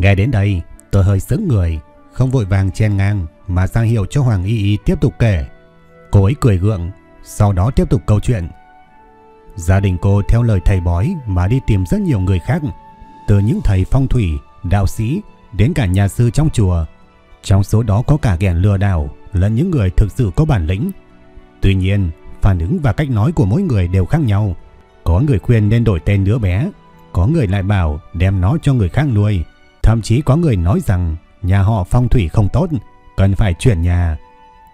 Nghe đến đây, tôi hơi sững người, không vội vàng chen ngang mà sang hiệu cho Hoàng Y Y tiếp tục kể. Cô ấy cười gượng, sau đó tiếp tục câu chuyện. Gia đình cô theo lời thầy bói mà đi tìm rất nhiều người khác, từ những thầy phong thủy, đạo sĩ đến cả nhà sư trong chùa. Trong số đó có cả kẻ lừa đảo lẫn những người thực sự có bản lĩnh. Tuy nhiên, phản ứng và cách nói của mỗi người đều khác nhau. Có người khuyên nên đổi tên đứa bé, có người lại bảo đem nó cho người khác nuôi. Thậm chí có người nói rằng nhà họ phong thủy không tốt, cần phải chuyển nhà.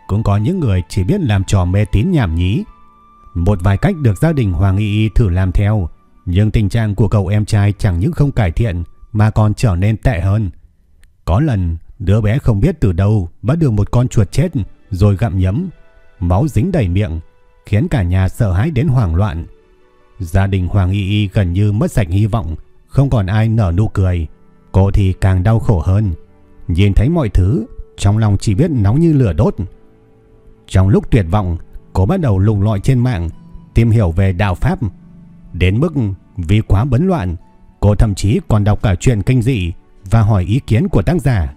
Cũng có những người chỉ biết làm trò mê tín nhảm nhí. Một vài cách được gia đình Hoàng Y Y thử làm theo, nhưng tình trạng của cậu em trai chẳng những không cải thiện mà còn trở nên tệ hơn. Có lần, đứa bé không biết từ đâu bắt được một con chuột chết rồi gặm nhấm, máu dính đầy miệng, khiến cả nhà sợ hãi đến hoảng loạn. Gia đình Hoàng Y Y gần như mất sạch hy vọng, không còn ai nở nụ cười. Cô thì càng đau khổ hơn. Nhìn thấy mọi thứ, trong lòng chỉ biết nóng như lửa đốt. Trong lúc tuyệt vọng, cô bắt đầu lùng lọi trên mạng, tìm hiểu về đạo Pháp. Đến mức vì quá bấn loạn, cô thậm chí còn đọc cả chuyện kinh dị và hỏi ý kiến của tác giả.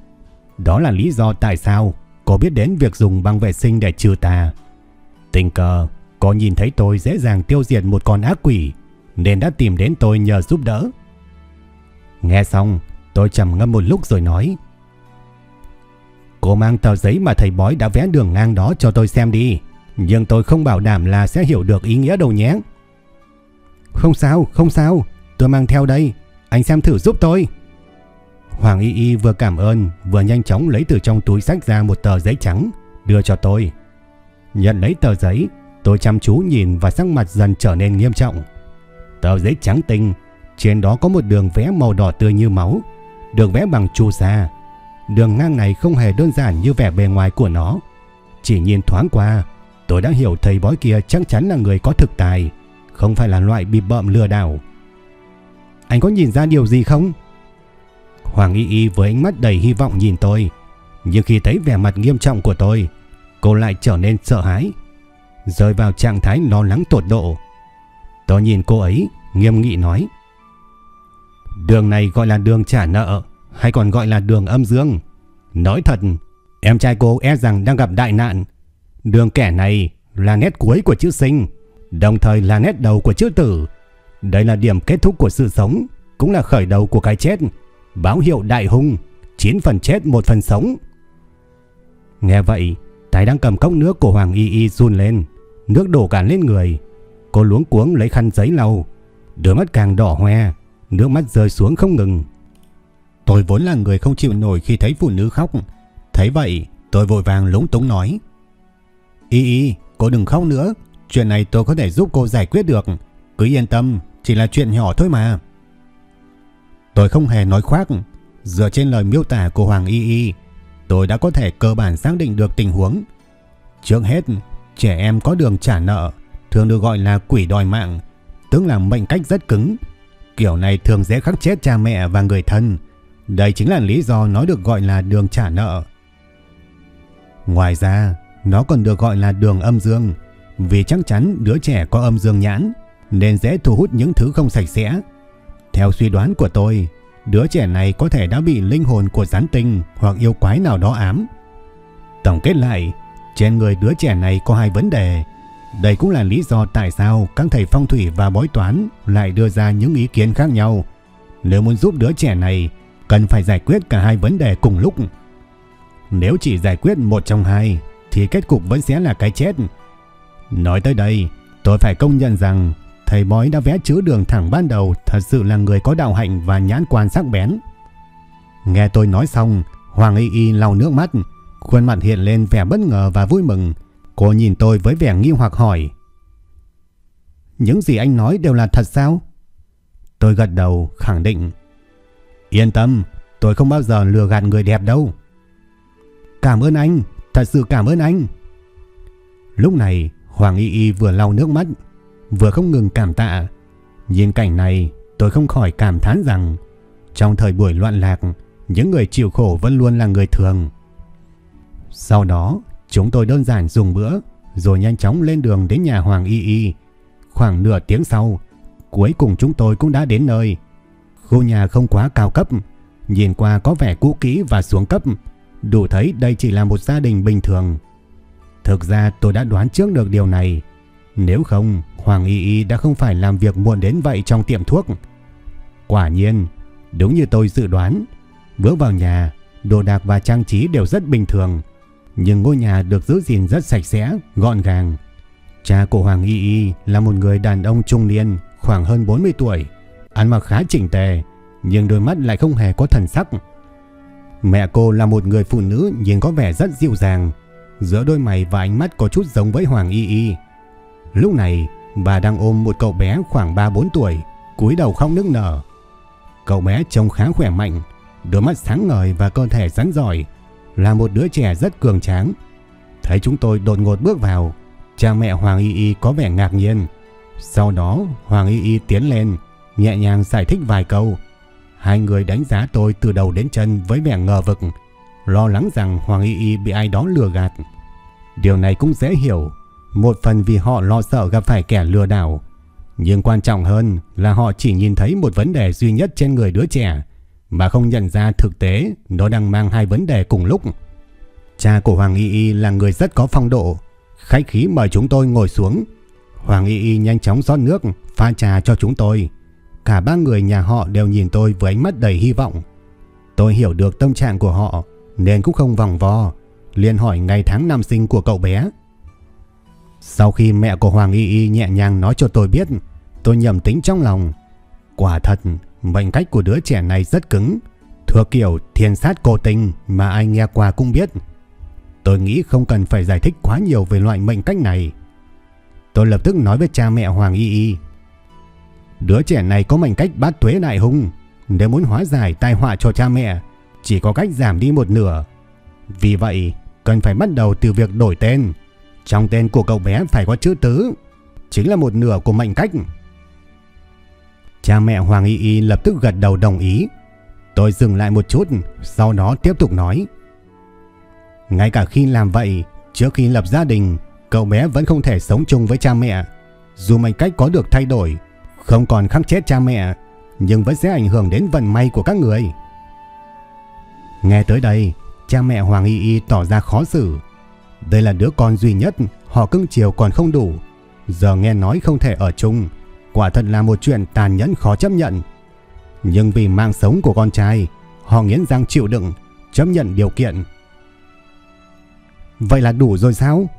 Đó là lý do tại sao cô biết đến việc dùng băng vệ sinh để trừ tà. Tình cờ, cô nhìn thấy tôi dễ dàng tiêu diệt một con ác quỷ, nên đã tìm đến tôi nhờ giúp đỡ. Nghe xong, tôi trầm ngâm một lúc rồi nói. Cô mang tờ giấy mà thầy bói đã vẽ đường ngang đó cho tôi xem đi. Nhưng tôi không bảo đảm là sẽ hiểu được ý nghĩa đâu nhé. Không sao, không sao. Tôi mang theo đây. Anh xem thử giúp tôi. Hoàng Y Y vừa cảm ơn vừa nhanh chóng lấy từ trong túi sách ra một tờ giấy trắng đưa cho tôi. Nhận lấy tờ giấy, tôi chăm chú nhìn và sắc mặt dần trở nên nghiêm trọng. Tờ giấy trắng tinh, trên đó có một đường vẽ màu đỏ tươi như máu, được vẽ bằng chu sa. Đường ngang này không hề đơn giản như vẻ bề ngoài của nó. Chỉ nhìn thoáng qua, tôi đã hiểu thầy bói kia chắc chắn là người có thực tài, không phải là loại bị bợm lừa đảo. Anh có nhìn ra điều gì không? Hoàng Y Y với ánh mắt đầy hy vọng nhìn tôi, nhưng khi thấy vẻ mặt nghiêm trọng của tôi, cô lại trở nên sợ hãi, rơi vào trạng thái lo lắng tột độ. Tôi nhìn cô ấy, nghiêm nghị nói: "Đường này gọi là đường trả nợ, hay còn gọi là đường âm dương. Nói thật, em trai cô e rằng đang gặp đại nạn. Đường kẻ này là nét cuối của chữ sinh, đồng thời là nét đầu của chữ tử. Đây là điểm kết thúc của sự sống, cũng là khởi đầu của cái chết. Báo hiệu đại hung, 9 phần chết một phần sống. Nghe vậy, Thái đang cầm cốc nước của Hoàng Y Y run lên, nước đổ cả lên người. Cô luống cuống lấy khăn giấy lau, đôi mắt càng đỏ hoe, nước mắt rơi xuống không ngừng. Tôi vốn là người không chịu nổi khi thấy phụ nữ khóc. Thấy vậy, tôi vội vàng lúng túng nói. Y y, cô đừng khóc nữa. Chuyện này tôi có thể giúp cô giải quyết được. Cứ yên tâm, chỉ là chuyện nhỏ thôi mà. Tôi không hề nói khoác. Dựa trên lời miêu tả của Hoàng Y Y, tôi đã có thể cơ bản xác định được tình huống. Trước hết, trẻ em có đường trả nợ, thường được gọi là quỷ đòi mạng, tức là mệnh cách rất cứng. Kiểu này thường dễ khắc chết cha mẹ và người thân, đây chính là lý do nó được gọi là đường trả nợ. Ngoài ra, nó còn được gọi là đường âm dương, vì chắc chắn đứa trẻ có âm dương nhãn nên dễ thu hút những thứ không sạch sẽ. Theo suy đoán của tôi, đứa trẻ này có thể đã bị linh hồn của gián tinh hoặc yêu quái nào đó ám. Tổng kết lại, trên người đứa trẻ này có hai vấn đề. Đây cũng là lý do tại sao các thầy phong thủy và bói toán lại đưa ra những ý kiến khác nhau. Nếu muốn giúp đứa trẻ này, cần phải giải quyết cả hai vấn đề cùng lúc. Nếu chỉ giải quyết một trong hai thì kết cục vẫn sẽ là cái chết. Nói tới đây, tôi phải công nhận rằng thầy bói đã vẽ chữ đường thẳng ban đầu thật sự là người có đạo hạnh và nhãn quan sắc bén. Nghe tôi nói xong, Hoàng Y Y lau nước mắt, khuôn mặt hiện lên vẻ bất ngờ và vui mừng. Cô nhìn tôi với vẻ nghi hoặc hỏi. Những gì anh nói đều là thật sao? Tôi gật đầu khẳng định. Yên tâm, tôi không bao giờ lừa gạt người đẹp đâu. Cảm ơn anh, thật sự cảm ơn anh. Lúc này, Hoàng Y Y vừa lau nước mắt, vừa không ngừng cảm tạ. Nhìn cảnh này, tôi không khỏi cảm thán rằng trong thời buổi loạn lạc, những người chịu khổ vẫn luôn là người thường. Sau đó, chúng tôi đơn giản dùng bữa, rồi nhanh chóng lên đường đến nhà Hoàng Y Y. Khoảng nửa tiếng sau, cuối cùng chúng tôi cũng đã đến nơi. Khu nhà không quá cao cấp, nhìn qua có vẻ cũ kỹ và xuống cấp, đủ thấy đây chỉ là một gia đình bình thường. Thực ra tôi đã đoán trước được điều này. Nếu không, Hoàng Y Y đã không phải làm việc muộn đến vậy trong tiệm thuốc. Quả nhiên, đúng như tôi dự đoán, bước vào nhà, đồ đạc và trang trí đều rất bình thường. Nhưng ngôi nhà được giữ gìn rất sạch sẽ, gọn gàng. Cha của Hoàng Y Y là một người đàn ông trung niên, khoảng hơn 40 tuổi, ăn mặc khá chỉnh tề, nhưng đôi mắt lại không hề có thần sắc. Mẹ cô là một người phụ nữ nhìn có vẻ rất dịu dàng, giữa đôi mày và ánh mắt có chút giống với Hoàng Y Y. Lúc này, bà đang ôm một cậu bé khoảng 3-4 tuổi, cúi đầu khóc nức nở. Cậu bé trông khá khỏe mạnh, đôi mắt sáng ngời và cơ thể rắn giỏi, là một đứa trẻ rất cường tráng. Thấy chúng tôi đột ngột bước vào, cha mẹ Hoàng Y Y có vẻ ngạc nhiên. Sau đó, Hoàng Y Y tiến lên, nhẹ nhàng giải thích vài câu. Hai người đánh giá tôi từ đầu đến chân với vẻ ngờ vực, lo lắng rằng Hoàng Y Y bị ai đó lừa gạt. Điều này cũng dễ hiểu, một phần vì họ lo sợ gặp phải kẻ lừa đảo, nhưng quan trọng hơn là họ chỉ nhìn thấy một vấn đề duy nhất trên người đứa trẻ, mà không nhận ra thực tế nó đang mang hai vấn đề cùng lúc. Cha của Hoàng Y Y là người rất có phong độ, khách khí mời chúng tôi ngồi xuống. Hoàng Y Y nhanh chóng rót nước, pha trà cho chúng tôi. Cả ba người nhà họ đều nhìn tôi với ánh mắt đầy hy vọng. Tôi hiểu được tâm trạng của họ nên cũng không vòng vo, liền hỏi ngày tháng năm sinh của cậu bé. Sau khi mẹ của Hoàng Y Y nhẹ nhàng nói cho tôi biết, tôi nhầm tính trong lòng. Quả thật, mệnh cách của đứa trẻ này rất cứng, thuộc kiểu thiên sát cô tình mà ai nghe qua cũng biết. Tôi nghĩ không cần phải giải thích quá nhiều về loại mệnh cách này. Tôi lập tức nói với cha mẹ Hoàng Y Y. Đứa trẻ này có mệnh cách bát tuế đại hung. Nếu muốn hóa giải tai họa cho cha mẹ, chỉ có cách giảm đi một nửa. Vì vậy, cần phải bắt đầu từ việc đổi tên. Trong tên của cậu bé phải có chữ tứ, chính là một nửa của mệnh cách. Cha mẹ Hoàng Y Y lập tức gật đầu đồng ý. Tôi dừng lại một chút, sau đó tiếp tục nói. Ngay cả khi làm vậy, trước khi lập gia đình, cậu bé vẫn không thể sống chung với cha mẹ. Dù mệnh cách có được thay đổi, không còn khắc chết cha mẹ, nhưng vẫn sẽ ảnh hưởng đến vận may của các người. Nghe tới đây, cha mẹ Hoàng Y Y tỏ ra khó xử. Đây là đứa con duy nhất, họ cưng chiều còn không đủ. Giờ nghe nói không thể ở chung, quả thật là một chuyện tàn nhẫn khó chấp nhận. Nhưng vì mạng sống của con trai, họ nghiến răng chịu đựng, chấp nhận điều kiện. Vậy là đủ rồi sao?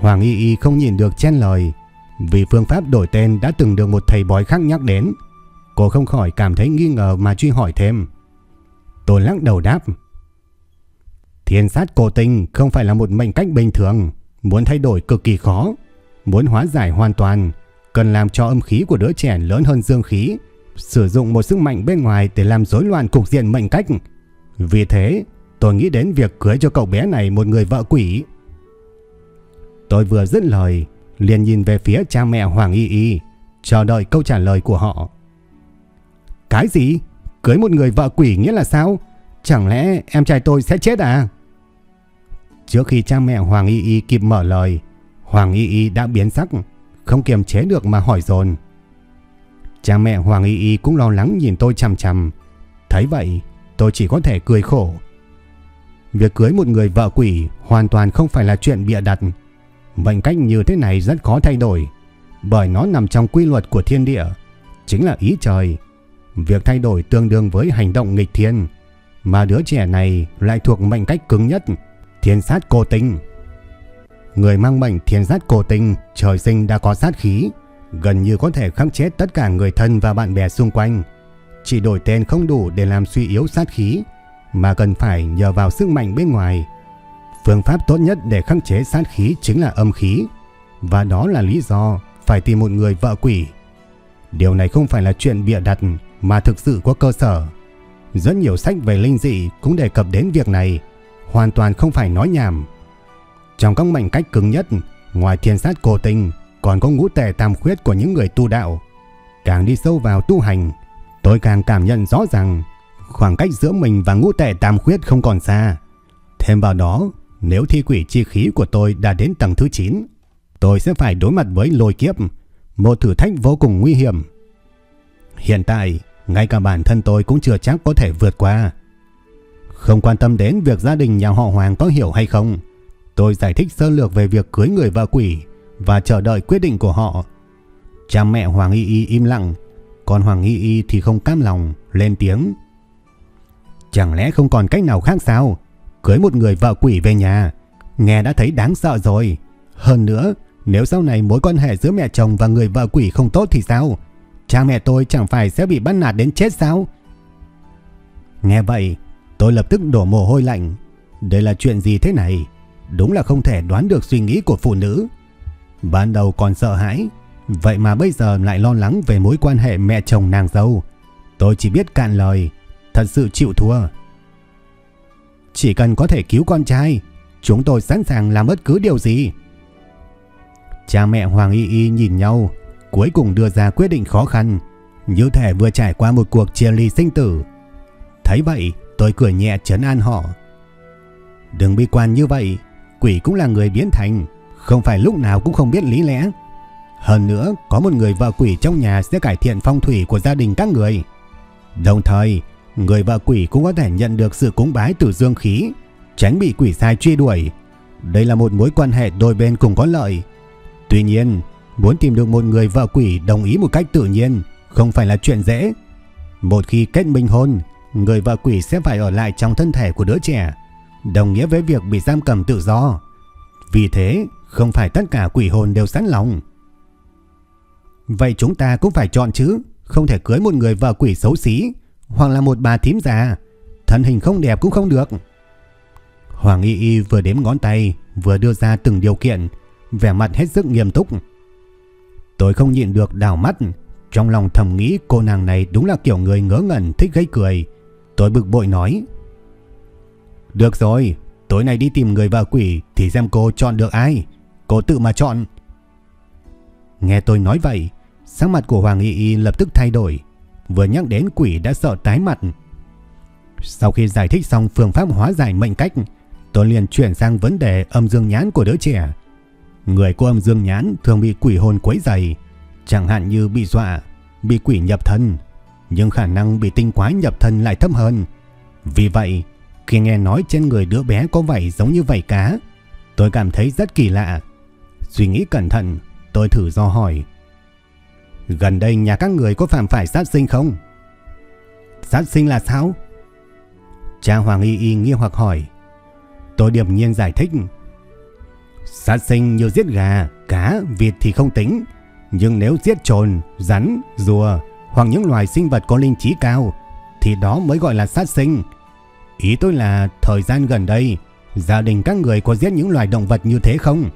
Hoàng Y Y không nhìn được chen lời, vì phương pháp đổi tên đã từng được một thầy bói khác nhắc đến. Cô không khỏi cảm thấy nghi ngờ mà truy hỏi thêm. Tôi lắc đầu đáp. Thiên sát cổ tinh không phải là một mệnh cách bình thường, muốn thay đổi cực kỳ khó. Muốn hóa giải hoàn toàn, cần làm cho âm khí của đứa trẻ lớn hơn dương khí, sử dụng một sức mạnh bên ngoài để làm rối loạn cục diện mệnh cách. Vì thế, tôi nghĩ đến việc cưới cho cậu bé này một người vợ quỷ. Tôi vừa dứt lời, liền nhìn về phía cha mẹ Hoàng Y Y, chờ đợi câu trả lời của họ. Cái gì? Cưới một người vợ quỷ nghĩa là sao? Chẳng lẽ em trai tôi sẽ chết à? Trước khi cha mẹ Hoàng Y Y kịp mở lời, Hoàng Y Y đã biến sắc, không kiềm chế được mà hỏi dồn. Cha mẹ Hoàng Y Y cũng lo lắng nhìn tôi chằm chằm. Thấy vậy, tôi chỉ có thể cười khổ. Việc cưới một người vợ quỷ hoàn toàn không phải là chuyện bịa đặt. Mệnh cách như thế này rất khó thay đổi, bởi nó nằm trong quy luật của thiên địa, chính là ý trời. Việc thay đổi tương đương với hành động nghịch thiên, mà đứa trẻ này lại thuộc mệnh cách cứng nhất, thiên sát cô tinh. Người mang bệnh thiền sát cổ tinh trời sinh đã có sát khí, gần như có thể khắc chết tất cả người thân và bạn bè xung quanh. Chỉ đổi tên không đủ để làm suy yếu sát khí, mà cần phải nhờ vào sức mạnh bên ngoài. Phương pháp tốt nhất để khắc chế sát khí chính là âm khí, và đó là lý do phải tìm một người vợ quỷ. Điều này không phải là chuyện bịa đặt mà thực sự có cơ sở. Rất nhiều sách về linh dị cũng đề cập đến việc này, hoàn toàn không phải nói nhảm. Trong các mảnh cách cứng nhất, ngoài thiên sát cổ tình, còn có ngũ tẻ tam khuyết của những người tu đạo. Càng đi sâu vào tu hành, tôi càng cảm nhận rõ ràng khoảng cách giữa mình và ngũ tẻ tam khuyết không còn xa. Thêm vào đó, nếu thi quỷ chi khí của tôi đã đến tầng thứ 9, tôi sẽ phải đối mặt với lôi kiếp, một thử thách vô cùng nguy hiểm. Hiện tại, ngay cả bản thân tôi cũng chưa chắc có thể vượt qua. Không quan tâm đến việc gia đình nhà họ Hoàng có hiểu hay không, tôi giải thích sơ lược về việc cưới người vợ quỷ và chờ đợi quyết định của họ. Cha mẹ Hoàng Y Y im lặng, còn Hoàng Y Y thì không cam lòng, lên tiếng. Chẳng lẽ không còn cách nào khác sao? Cưới một người vợ quỷ về nhà, nghe đã thấy đáng sợ rồi. Hơn nữa, nếu sau này mối quan hệ giữa mẹ chồng và người vợ quỷ không tốt thì sao? Cha mẹ tôi chẳng phải sẽ bị bắt nạt đến chết sao? Nghe vậy, tôi lập tức đổ mồ hôi lạnh. Đây là chuyện gì thế này? Đúng là không thể đoán được suy nghĩ của phụ nữ. Ban đầu còn sợ hãi, vậy mà bây giờ lại lo lắng về mối quan hệ mẹ chồng nàng dâu. Tôi chỉ biết cạn lời, thật sự chịu thua. Chỉ cần có thể cứu con trai, chúng tôi sẵn sàng làm bất cứ điều gì. Cha mẹ Hoàng Y Y nhìn nhau, cuối cùng đưa ra quyết định khó khăn, như thể vừa trải qua một cuộc chia ly sinh tử. Thấy vậy, tôi cười nhẹ trấn an họ. Đừng bi quan như vậy, quỷ cũng là người biến thành, không phải lúc nào cũng không biết lý lẽ. Hơn nữa, có một người vợ quỷ trong nhà sẽ cải thiện phong thủy của gia đình các người. Đồng thời, người vợ quỷ cũng có thể nhận được sự cúng bái từ dương khí, tránh bị quỷ sai truy đuổi. Đây là một mối quan hệ đôi bên cùng có lợi. Tuy nhiên, muốn tìm được một người vợ quỷ đồng ý một cách tự nhiên không phải là chuyện dễ. Một khi kết minh hôn, người vợ quỷ sẽ phải ở lại trong thân thể của đứa trẻ, đồng nghĩa với việc bị giam cầm tự do. Vì thế, không phải tất cả quỷ hồn đều sẵn lòng. Vậy chúng ta cũng phải chọn chứ, không thể cưới một người vợ quỷ xấu xí, hoặc là một bà thím già, thân hình không đẹp cũng không được. Hoàng Y Y vừa đếm ngón tay, vừa đưa ra từng điều kiện, vẻ mặt hết sức nghiêm túc. Tôi không nhịn được đảo mắt, trong lòng thầm nghĩ cô nàng này đúng là kiểu người ngớ ngẩn thích gây cười. Tôi bực bội nói. Được rồi, tối nay đi tìm người vợ quỷ thì xem cô chọn được ai. Cô tự mà chọn. Nghe tôi nói vậy, sắc mặt của Hoàng Y Y lập tức thay đổi. Vừa nhắc đến quỷ đã sợ tái mặt. Sau khi giải thích xong phương pháp hóa giải mệnh cách, tôi liền chuyển sang vấn đề âm dương nhãn của đứa trẻ. Người của âm dương nhãn thường bị quỷ hồn quấy dày, chẳng hạn như bị dọa, bị quỷ nhập thân, nhưng khả năng bị tinh quái nhập thân lại thấp hơn. Vì vậy, khi nghe nói trên người đứa bé có vảy giống như vảy cá, tôi cảm thấy rất kỳ lạ. Suy nghĩ cẩn thận, tôi thử do hỏi. Gần đây nhà các người có phạm phải sát sinh không? Sát sinh là sao? Cha Hoàng Y Y nghi hoặc hỏi. Tôi điềm nhiên giải thích. Sát sinh như giết gà, cá, vịt thì không tính. Nhưng nếu giết trồn, rắn, rùa hoặc những loài sinh vật có linh trí cao thì đó mới gọi là sát sinh. Ý tôi là thời gian gần đây gia đình các người có giết những loài động vật như thế không?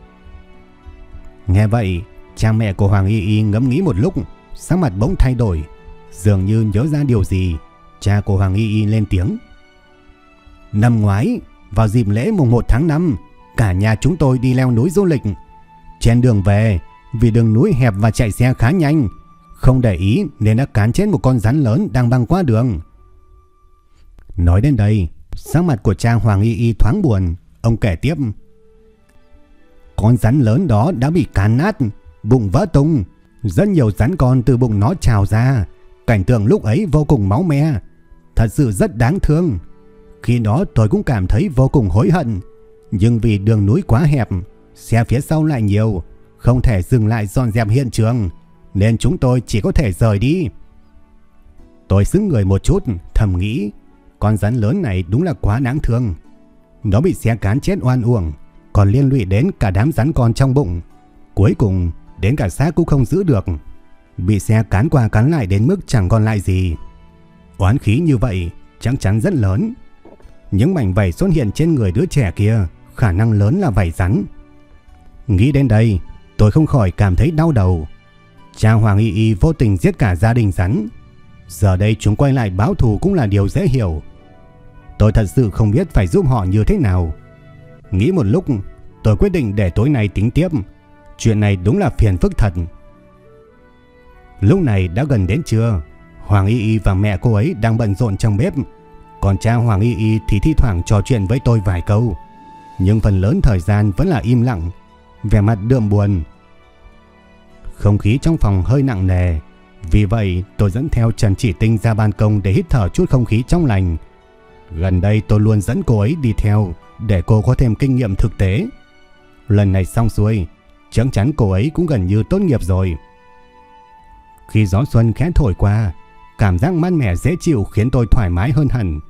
Nghe vậy, cha mẹ của Hoàng Y Y ngẫm nghĩ một lúc, sắc mặt bỗng thay đổi, dường như nhớ ra điều gì. Cha của Hoàng Y Y lên tiếng. Năm ngoái, vào dịp lễ mùng 1 tháng 5, cả nhà chúng tôi đi leo núi du lịch. Trên đường về, vì đường núi hẹp và chạy xe khá nhanh, không để ý nên đã cán chết một con rắn lớn đang băng qua đường. Nói đến đây, sắc mặt của cha Hoàng Y Y thoáng buồn, ông kể tiếp. Con rắn lớn đó đã bị cán nát, bụng vỡ tung, rất nhiều rắn con từ bụng nó trào ra, cảnh tượng lúc ấy vô cùng máu me, thật sự rất đáng thương. Khi đó tôi cũng cảm thấy vô cùng hối hận, nhưng vì đường núi quá hẹp, xe phía sau lại nhiều, không thể dừng lại dọn dẹp hiện trường, nên chúng tôi chỉ có thể rời đi. Tôi xứng người một chút, thầm nghĩ, con rắn lớn này đúng là quá đáng thương. Nó bị xe cán chết oan uổng, còn liên lụy đến cả đám rắn con trong bụng. Cuối cùng, đến cả xác cũng không giữ được. Bị xe cán qua cán lại đến mức chẳng còn lại gì. Oán khí như vậy chắc chắn rất lớn. Những mảnh vảy xuất hiện trên người đứa trẻ kia khả năng lớn là vảy rắn. Nghĩ đến đây, tôi không khỏi cảm thấy đau đầu. Cha Hoàng Y Y vô tình giết cả gia đình rắn. Giờ đây chúng quay lại báo thù cũng là điều dễ hiểu. Tôi thật sự không biết phải giúp họ như thế nào. Nghĩ một lúc, tôi quyết định để tối nay tính tiếp. Chuyện này đúng là phiền phức thật. Lúc này đã gần đến trưa, Hoàng Y Y và mẹ cô ấy đang bận rộn trong bếp. Còn cha Hoàng Y Y thì thi thoảng trò chuyện với tôi vài câu. Nhưng phần lớn thời gian vẫn là im lặng, vẻ mặt đượm buồn. Không khí trong phòng hơi nặng nề, vì vậy tôi dẫn theo Trần Chỉ Tinh ra ban công để hít thở chút không khí trong lành. Gần đây tôi luôn dẫn cô ấy đi theo để cô có thêm kinh nghiệm thực tế. Lần này xong xuôi, chắc chắn cô ấy cũng gần như tốt nghiệp rồi. Khi gió xuân khẽ thổi qua, cảm giác mát mẻ dễ chịu khiến tôi thoải mái hơn hẳn.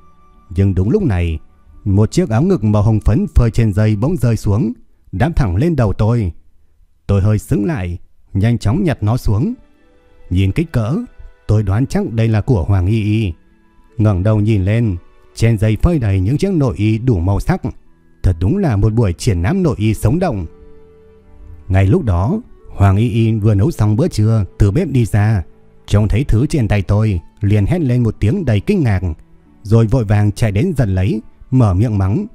Nhưng đúng lúc này, một chiếc áo ngực màu hồng phấn phơi trên dây bỗng rơi xuống, đám thẳng lên đầu tôi. Tôi hơi sững lại, nhanh chóng nhặt nó xuống. Nhìn kích cỡ, tôi đoán chắc đây là của Hoàng Y Y. ngẩng đầu nhìn lên, trên giày phơi đầy những chiếc nội y đủ màu sắc. Thật đúng là một buổi triển lãm nội y sống động. Ngay lúc đó, Hoàng Y Y vừa nấu xong bữa trưa từ bếp đi ra, trông thấy thứ trên tay tôi, liền hét lên một tiếng đầy kinh ngạc, rồi vội vàng chạy đến giật lấy, mở miệng mắng.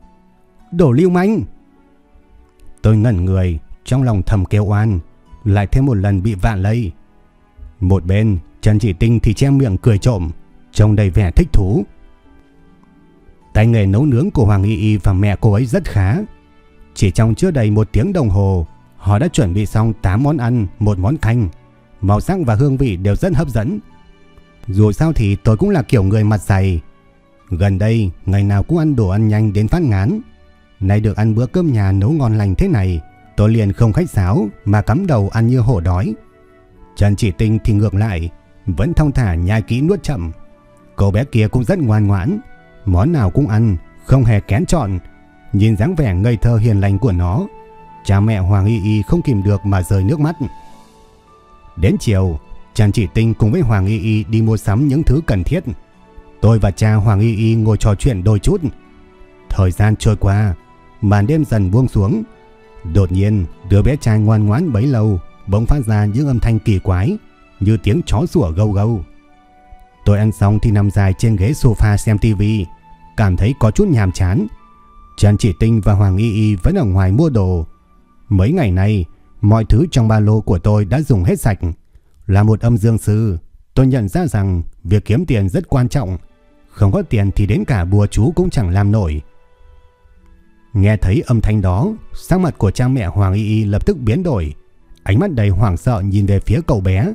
Đổ lưu manh! Tôi ngẩn người, trong lòng thầm kêu oan, lại thêm một lần bị vạn lây. Một bên, Trần Chỉ Tinh thì che miệng cười trộm, trông đầy vẻ thích thú. Tay nghề nấu nướng của Hoàng Y Y và mẹ cô ấy rất khá. Chỉ trong chưa đầy một tiếng đồng hồ, họ đã chuẩn bị xong 8 món ăn, một món canh. Màu sắc và hương vị đều rất hấp dẫn. Dù sao thì tôi cũng là kiểu người mặt dày. Gần đây, ngày nào cũng ăn đồ ăn nhanh đến phát ngán. Nay được ăn bữa cơm nhà nấu ngon lành thế này, tôi liền không khách sáo mà cắm đầu ăn như hổ đói. Trần Chỉ Tinh thì ngược lại, vẫn thong thả nhai kỹ nuốt chậm. Cô bé kia cũng rất ngoan ngoãn, món nào cũng ăn, không hề kén chọn. Nhìn dáng vẻ ngây thơ hiền lành của nó, cha mẹ Hoàng Y Y không kìm được mà rơi nước mắt. Đến chiều, Trần Chỉ Tinh cùng với Hoàng Y Y đi mua sắm những thứ cần thiết. Tôi và cha Hoàng Y Y ngồi trò chuyện đôi chút. Thời gian trôi qua, màn đêm dần buông xuống. Đột nhiên, đứa bé trai ngoan ngoãn bấy lâu bỗng phát ra những âm thanh kỳ quái, như tiếng chó sủa gâu gâu. Tôi ăn xong thì nằm dài trên ghế sofa xem tivi, cảm thấy có chút nhàm chán. Trần Chỉ Tinh và Hoàng Y Y vẫn ở ngoài mua đồ. Mấy ngày nay, mọi thứ trong ba lô của tôi đã dùng hết sạch. Là một âm dương sư, tôi nhận ra rằng việc kiếm tiền rất quan trọng. Không có tiền thì đến cả bùa chú cũng chẳng làm nổi. Nghe thấy âm thanh đó, sắc mặt của cha mẹ Hoàng Y Y lập tức biến đổi, ánh mắt đầy hoảng sợ nhìn về phía cậu bé.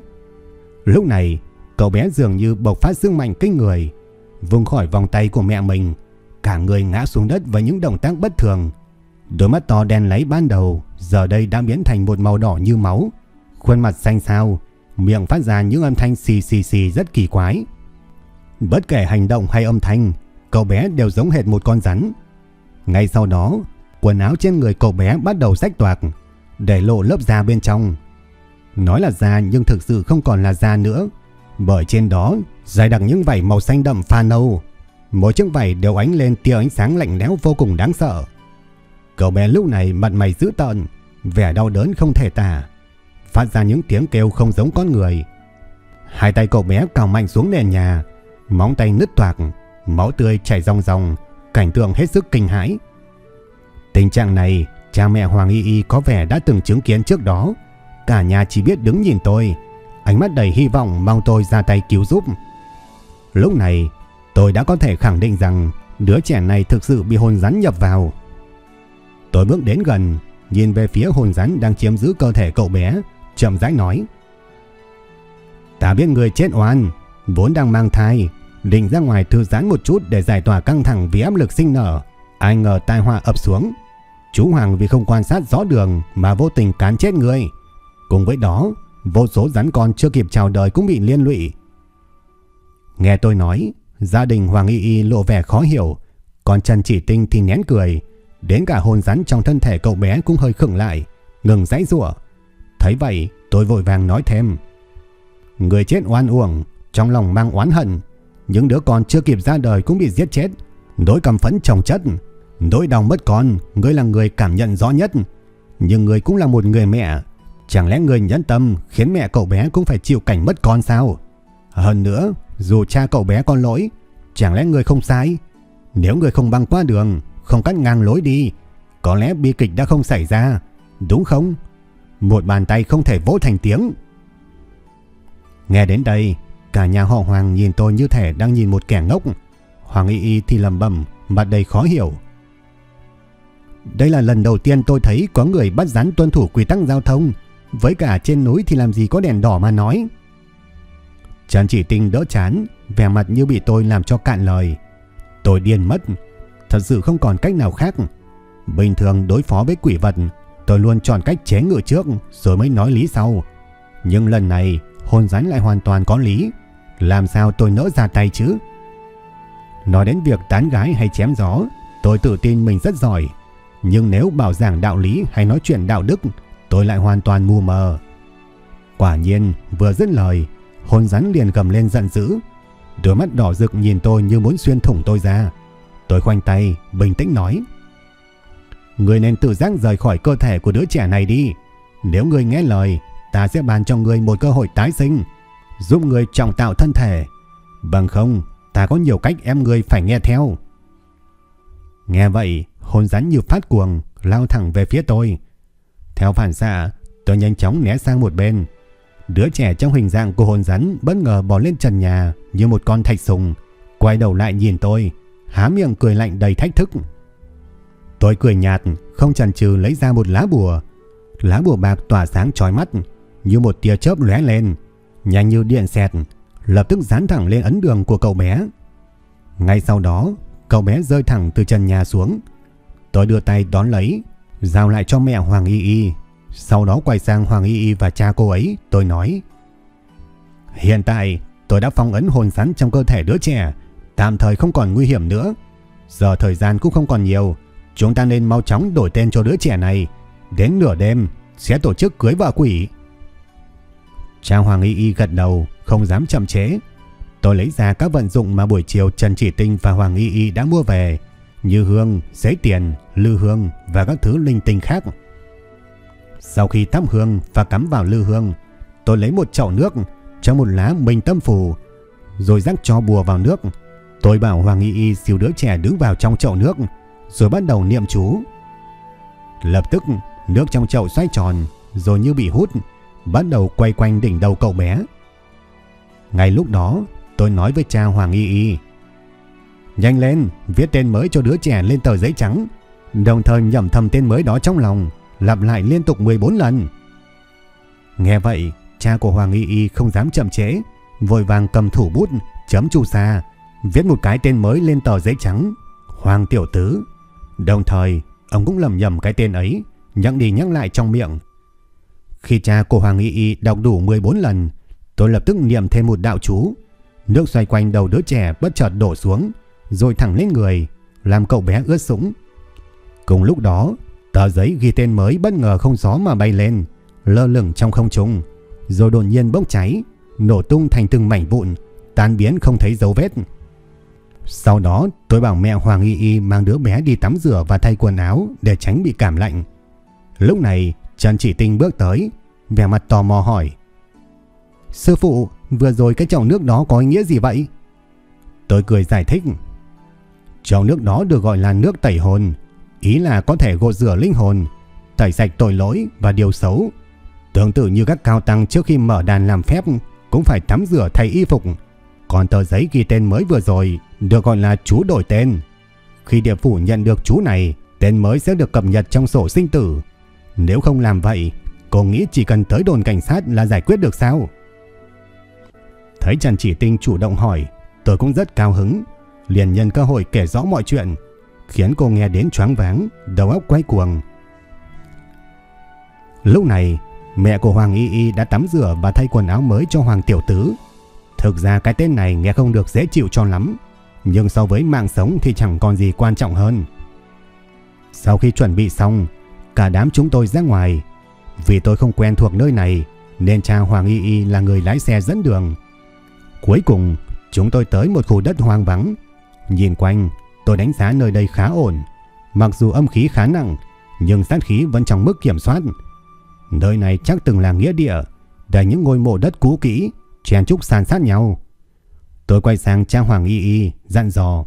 Lúc này, cậu bé dường như bộc phát sức mạnh kinh người, vùng khỏi vòng tay của mẹ mình, cả người ngã xuống đất với những động tác bất thường. Đôi mắt to đen lấy ban đầu, giờ đây đã biến thành một màu đỏ như máu, khuôn mặt xanh xao, miệng phát ra những âm thanh xì xì xì rất kỳ quái. Bất kể hành động hay âm thanh, cậu bé đều giống hệt một con rắn. Ngay sau đó, quần áo trên người cậu bé bắt đầu rách toạc, để lộ lớp da bên trong. Nói là da nhưng thực sự không còn là da nữa, bởi trên đó dài đặc những vảy màu xanh đậm pha nâu. Mỗi chiếc vảy đều ánh lên tia ánh sáng lạnh lẽo vô cùng đáng sợ. Cậu bé lúc này mặt mày dữ tợn, vẻ đau đớn không thể tả, phát ra những tiếng kêu không giống con người. Hai tay cậu bé cào mạnh xuống nền nhà, móng tay nứt toạc, máu tươi chảy ròng ròng, cảnh tượng hết sức kinh hãi. Tình trạng này Cha mẹ Hoàng Y Y có vẻ đã từng chứng kiến trước đó. Cả nhà chỉ biết đứng nhìn tôi, ánh mắt đầy hy vọng mong tôi ra tay cứu giúp. Lúc này, tôi đã có thể khẳng định rằng đứa trẻ này thực sự bị hồn rắn nhập vào. Tôi bước đến gần, nhìn về phía hồn rắn đang chiếm giữ cơ thể cậu bé, chậm rãi nói. Ta biết người chết oan, vốn đang mang thai, định ra ngoài thư giãn một chút để giải tỏa căng thẳng vì áp lực sinh nở. Ai ngờ tai họa ập xuống, Chú Hoàng vì không quan sát rõ đường mà vô tình cán chết người. Cùng với đó, vô số rắn con chưa kịp chào đời cũng bị liên lụy. Nghe tôi nói, gia đình Hoàng Y Y lộ vẻ khó hiểu, còn Trần Chỉ Tinh thì nén cười, đến cả hồn rắn trong thân thể cậu bé cũng hơi khựng lại, ngừng giãy giụa. Thấy vậy, tôi vội vàng nói thêm: Người chết oan uổng, trong lòng mang oán hận, những đứa con chưa kịp ra đời cũng bị giết chết, Nỗi căm phẫn chồng chất, nỗi đau mất con, ngươi là người cảm nhận rõ nhất. Nhưng ngươi cũng là một người mẹ. Chẳng lẽ ngươi nhẫn tâm khiến mẹ cậu bé cũng phải chịu cảnh mất con sao? Hơn nữa, dù cha cậu bé con lỗi, chẳng lẽ người không sai? Nếu người không băng qua đường, không cắt ngang lối đi, có lẽ bi kịch đã không xảy ra, đúng không? Một bàn tay không thể vỗ thành tiếng. Nghe đến đây, cả nhà họ Hoàng nhìn tôi như thể đang nhìn một kẻ ngốc. Hoàng Y Y thì lầm bầm, mặt đầy khó hiểu. Đây là lần đầu tiên tôi thấy có người bắt rắn tuân thủ quy tắc giao thông, với cả trên núi thì làm gì có đèn đỏ mà nói. Trần Chỉ Tinh đỡ chán, vẻ mặt như bị tôi làm cho cạn lời. Tôi điên mất, thật sự không còn cách nào khác. Bình thường đối phó với quỷ vật, tôi luôn chọn cách chế ngự trước rồi mới nói lý sau. Nhưng lần này, hồn rắn lại hoàn toàn có lý. Làm sao tôi nỡ ra tay chứ? Nói đến việc tán gái hay chém gió, tôi tự tin mình rất giỏi. Nhưng nếu bảo giảng đạo lý hay nói chuyện đạo đức, tôi lại hoàn toàn mù mờ. Quả nhiên, vừa dứt lời, hồn rắn liền gầm lên giận dữ. Đôi mắt đỏ rực nhìn tôi như muốn xuyên thủng tôi ra. Tôi khoanh tay, bình tĩnh nói. Người nên tự giác rời khỏi cơ thể của đứa trẻ này đi. Nếu người nghe lời, ta sẽ bàn cho người một cơ hội tái sinh, giúp người trọng tạo thân thể. Bằng không, ta có nhiều cách em người phải nghe theo. Nghe vậy, hồn rắn như phát cuồng, lao thẳng về phía tôi. Theo phản xạ, tôi nhanh chóng né sang một bên. Đứa trẻ trong hình dạng của hồn rắn bất ngờ bò lên trần nhà như một con thạch sùng, quay đầu lại nhìn tôi, há miệng cười lạnh đầy thách thức. Tôi cười nhạt, không chần chừ lấy ra một lá bùa. Lá bùa bạc tỏa sáng chói mắt, như một tia chớp lóe lên, nhanh như điện xẹt, lập tức dán thẳng lên ấn đường của cậu bé. Ngay sau đó, cậu bé rơi thẳng từ trần nhà xuống. Tôi đưa tay đón lấy, giao lại cho mẹ Hoàng Y Y. Sau đó quay sang Hoàng Y Y và cha cô ấy, tôi nói: "Hiện tại, tôi đã phong ấn hồn sắn trong cơ thể đứa trẻ, tạm thời không còn nguy hiểm nữa. Giờ thời gian cũng không còn nhiều, chúng ta nên mau chóng đổi tên cho đứa trẻ này, đến nửa đêm sẽ tổ chức cưới vợ quỷ." Cha Hoàng Y Y gật đầu, không dám chậm chế. Tôi lấy ra các vận dụng mà buổi chiều Trần Chỉ Tinh và Hoàng Y Y đã mua về, như hương, giấy tiền, lư hương và các thứ linh tinh khác. Sau khi thắp hương và cắm vào lư hương, tôi lấy một chậu nước, cho một lá mình tâm phù, rồi rắc cho bùa vào nước. Tôi bảo Hoàng Y Y siêu đứa trẻ đứng vào trong chậu nước, rồi bắt đầu niệm chú. Lập tức, nước trong chậu xoay tròn, rồi như bị hút, bắt đầu quay quanh đỉnh đầu cậu bé. Ngay lúc đó, tôi nói với cha Hoàng Y Y. Nhanh lên, viết tên mới cho đứa trẻ lên tờ giấy trắng, đồng thời nhẩm thầm tên mới đó trong lòng, lặp lại liên tục 14 lần. Nghe vậy, cha của Hoàng Y Y không dám chậm chế, vội vàng cầm thủ bút, chấm chu sa, viết một cái tên mới lên tờ giấy trắng, Hoàng Tiểu Tứ. Đồng thời, ông cũng lầm nhầm cái tên ấy, nhắc đi nhắc lại trong miệng. Khi cha của Hoàng Y Y đọc đủ 14 lần, tôi lập tức niệm thêm một đạo chú. Nước xoay quanh đầu đứa trẻ bất chợt đổ xuống, rồi thẳng lên người, làm cậu bé ướt sũng. Cùng lúc đó, tờ giấy ghi tên mới bất ngờ không gió mà bay lên, lơ lửng trong không trung, rồi đột nhiên bốc cháy, nổ tung thành từng mảnh vụn, tan biến không thấy dấu vết. Sau đó, tôi bảo mẹ Hoàng Y Y mang đứa bé đi tắm rửa và thay quần áo để tránh bị cảm lạnh. Lúc này, Trần Chỉ Tinh bước tới, vẻ mặt tò mò hỏi. Sư phụ, vừa rồi cái chậu nước đó có ý nghĩa gì vậy? Tôi cười giải thích. Chậu nước đó được gọi là nước tẩy hồn, ý là có thể gột rửa linh hồn, tẩy sạch tội lỗi và điều xấu. Tương tự như các cao tăng trước khi mở đàn làm phép cũng phải tắm rửa thay y phục. Còn tờ giấy ghi tên mới vừa rồi được gọi là chú đổi tên. Khi địa phủ nhận được chú này, tên mới sẽ được cập nhật trong sổ sinh tử. Nếu không làm vậy, cô nghĩ chỉ cần tới đồn cảnh sát là giải quyết được sao? Thấy Trần Chỉ Tinh chủ động hỏi, tôi cũng rất cao hứng, liền nhân cơ hội kể rõ mọi chuyện, khiến cô nghe đến choáng váng, đầu óc quay cuồng. Lúc này, mẹ của Hoàng Y Y đã tắm rửa và thay quần áo mới cho Hoàng Tiểu Tứ. Thực ra cái tên này nghe không được dễ chịu cho lắm, nhưng so với mạng sống thì chẳng còn gì quan trọng hơn. Sau khi chuẩn bị xong, cả đám chúng tôi ra ngoài. Vì tôi không quen thuộc nơi này, nên cha Hoàng Y Y là người lái xe dẫn đường. Cuối cùng, chúng tôi tới một khu đất hoang vắng. Nhìn quanh, tôi đánh giá nơi đây khá ổn. Mặc dù âm khí khá nặng, nhưng sát khí vẫn trong mức kiểm soát. Nơi này chắc từng là nghĩa địa, đầy những ngôi mộ đất cũ kỹ, chen chúc san sát nhau. Tôi quay sang cha Hoàng Y Y, dặn dò.